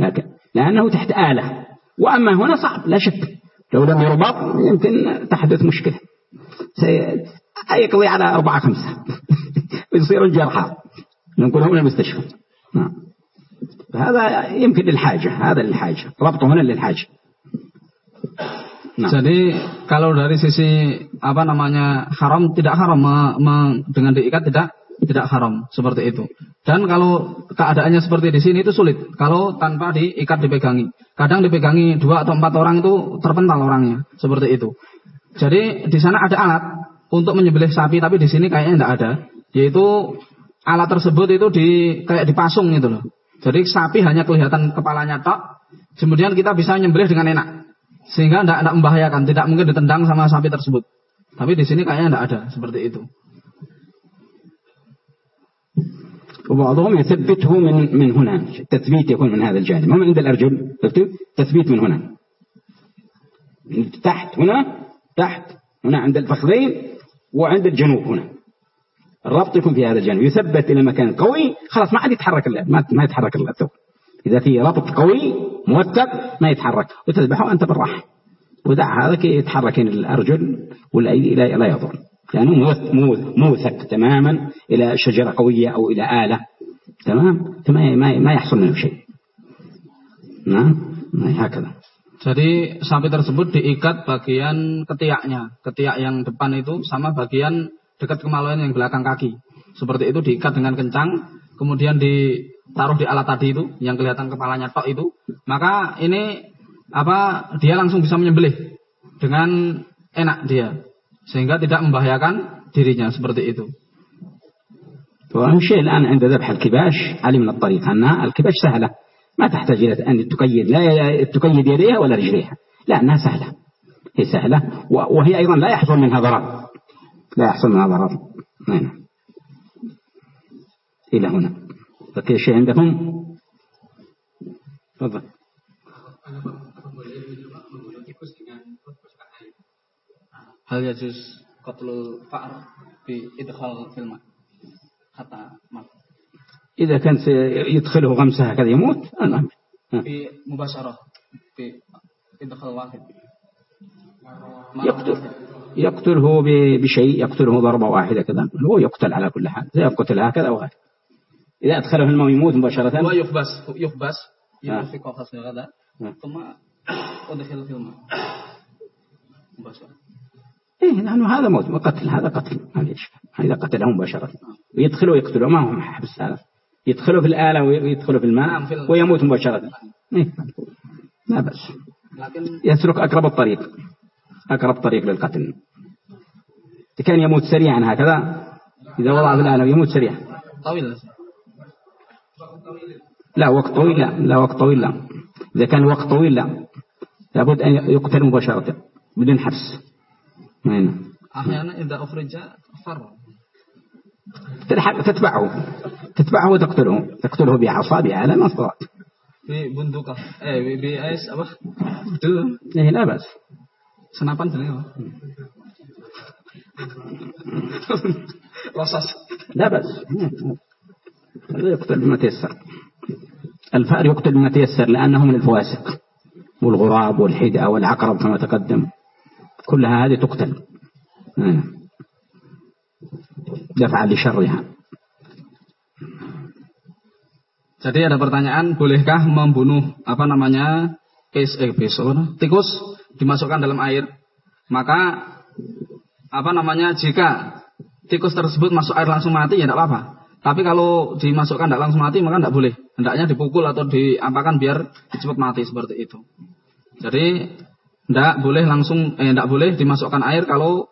لكن لأنه تحت آلة. وأما هنا صعب لا شك. لو لم يربط يمكن تحدث مشكلة. سي- يقضي على أربعة خمسة. ويصير الجرحى نقول هنا المستشفى نعم. هذا يمكن للحاجة. هذا للحاجة. ربطه هنا للحاجة. نعم. Jadi kalau dari sisi apa namanya haram tidak haram me- me- dengan diikat tidak tidak haram seperti itu. Dan kalau keadaannya seperti di sini itu sulit. Kalau tanpa diikat dipegangi. Kadang dipegangi dua atau empat orang itu terpental orangnya seperti itu. Jadi di sana ada alat untuk menyembelih sapi tapi di sini kayaknya tidak ada. Yaitu alat tersebut itu di kayak dipasung gitu loh. Jadi sapi hanya kelihatan kepalanya tok. Kemudian kita bisa menyembelih dengan enak sehingga tidak membahayakan, tidak mungkin ditendang sama sapi tersebut. Tapi di sini kayaknya tidak ada seperti itu. وبعضهم يثبته من من هنا. التثبيت يكون من هذا الجانب. هم عند الأرجل تثبيت من هنا. تحت هنا تحت هنا عند الفخذين وعند الجنوب هنا. الربط يكون في هذا الجانب. يثبت إلى مكان قوي خلاص ما عاد يتحرك ما ما يتحرك الثوب. إذا في ربط قوي موثق ما يتحرك. وتذبحه أنت بالراحة. ودع هذا كي يتحرك الأرجل والأيدي لا يضر. لأنه موث- مو- موثق تماما إلى شجرة قوية أو إلى آلة تمام فما ما ما يحصل منه شيء نعم هكذا Jadi sapi tersebut diikat bagian ketiaknya, ketiak yang depan itu sama bagian dekat kemaluan yang belakang kaki. Seperti itu diikat dengan kencang, kemudian ditaruh di alat tadi itu yang kelihatan kepalanya tok itu. Maka ini apa dia langsung bisa menyembelih dengan enak dia Sehingga tidak membahayakan dirinya seperti itu. وأهم شيء الآن عند ذبح الكباش علمنا الطريقة أنها الكباش سهلة ما تحتاج إلى أن تقيد لا تقيد يديها ولا رجليها لا أنها سهلة هي سهلة وهي أيضا لا يحصل منها ضرر لا يحصل منها ضرر نعم إلى هنا بقي شيء عندكم تفضل hal يجوز qatlul الفأر bi idkhal fil ma kata ma إذا كان يدخله غمسة هكذا يموت أنا نعم. في إدخال واحد. يقتل يقتله بشيء يقتله ضربة واحدة كذا. هو يقتل على كل حال. زي يقتل هكذا. وهكذا إذا أدخله الماء يموت مباشرة. هو يخبس يخبس آه. في قفص غدا آه. ثم ادخله في الماء. مباشرة. إيه لأنه هذا موت قتل هذا قتل ما في إشكال. إذا قتله مباشرة. ويدخله ويقتله ما هو حبس هذا يدخله في الآلة ويدخله في الماء ويموت مباشرة. إيه لا بأس. يسلك أقرب الطريق أقرب طريق للقتل. إذا كان يموت سريعا هكذا إذا وضع في الآلة يموت سريعا. tawil. لا وقت طويل لا لا وقت طويل لا. إذا كان وقت طويل لا. لابد أن يقتل مباشرة بدون حبس. هنا. Ahyana idza ukhrija farra. تلحق تتبعه تتبعه وتقتله تقتله بأعصابها على ما استطعت. Eh bi, bi ais apa? Itu إيه لا بأس senapan jenenge apa? Rosas. لا بأس هذا يقتل بما تيسر الفأر يقتل بما تيسر لأنه من الفواسق والغراب والحدأ والعقرب كما تقدم كلها هذه تقتل نعم. دفعا لشرها Jadi ada pertanyaan, bolehkah membunuh apa namanya pes eh pes apa namanya? tikus dimasukkan dalam air? Maka apa namanya jika tikus tersebut masuk air langsung mati ya tidak apa-apa. Tapi kalau dimasukkan tidak langsung mati maka tidak boleh. Hendaknya dipukul atau diapakan biar cepat mati seperti itu. Jadi tidak boleh langsung eh tidak boleh dimasukkan air kalau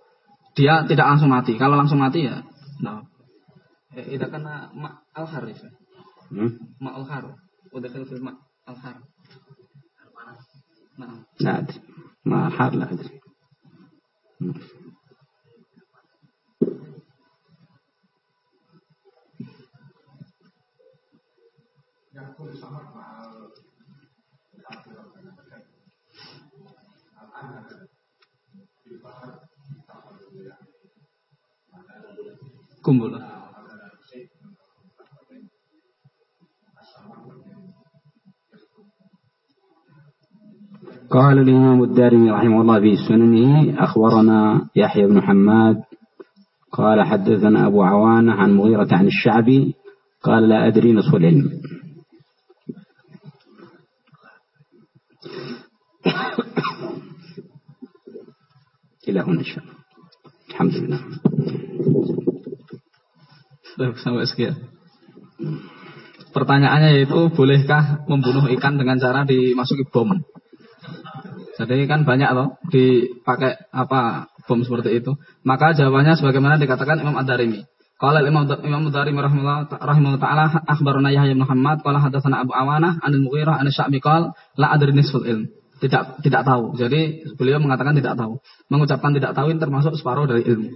dia tidak langsung mati. Kalau langsung mati ya no. Eh, itu karena mak al harif. Ya. Hmm? mak al har. Udah kalau mak al har. Nah. Nah, alhar al har lah. Hmm. Ya, aku sama. قال الإمام الدارمي رحمه الله في سننه أخبرنا يحيى بن حماد قال حدثنا أبو عوانة عن مغيرة عن الشعبي قال لا أدري نصف العلم. إلى هنا إن الحمد لله. Sampai sekian. Pertanyaannya yaitu bolehkah membunuh ikan dengan cara dimasuki bom? Jadi kan banyak loh dipakai apa bom seperti itu. Maka jawabannya sebagaimana dikatakan Imam Ad-Darimi. Qala Imam Imam Ad-Darimi rahimahullah taala akhbarana Yahya bin Muhammad qala hadatsana Abu Awanah anil Mughirah an Sya'bi qala la adri nisful ilm. Tidak tidak tahu. Jadi beliau mengatakan tidak tahu. Mengucapkan tidak tahu ini termasuk separuh dari ilmu.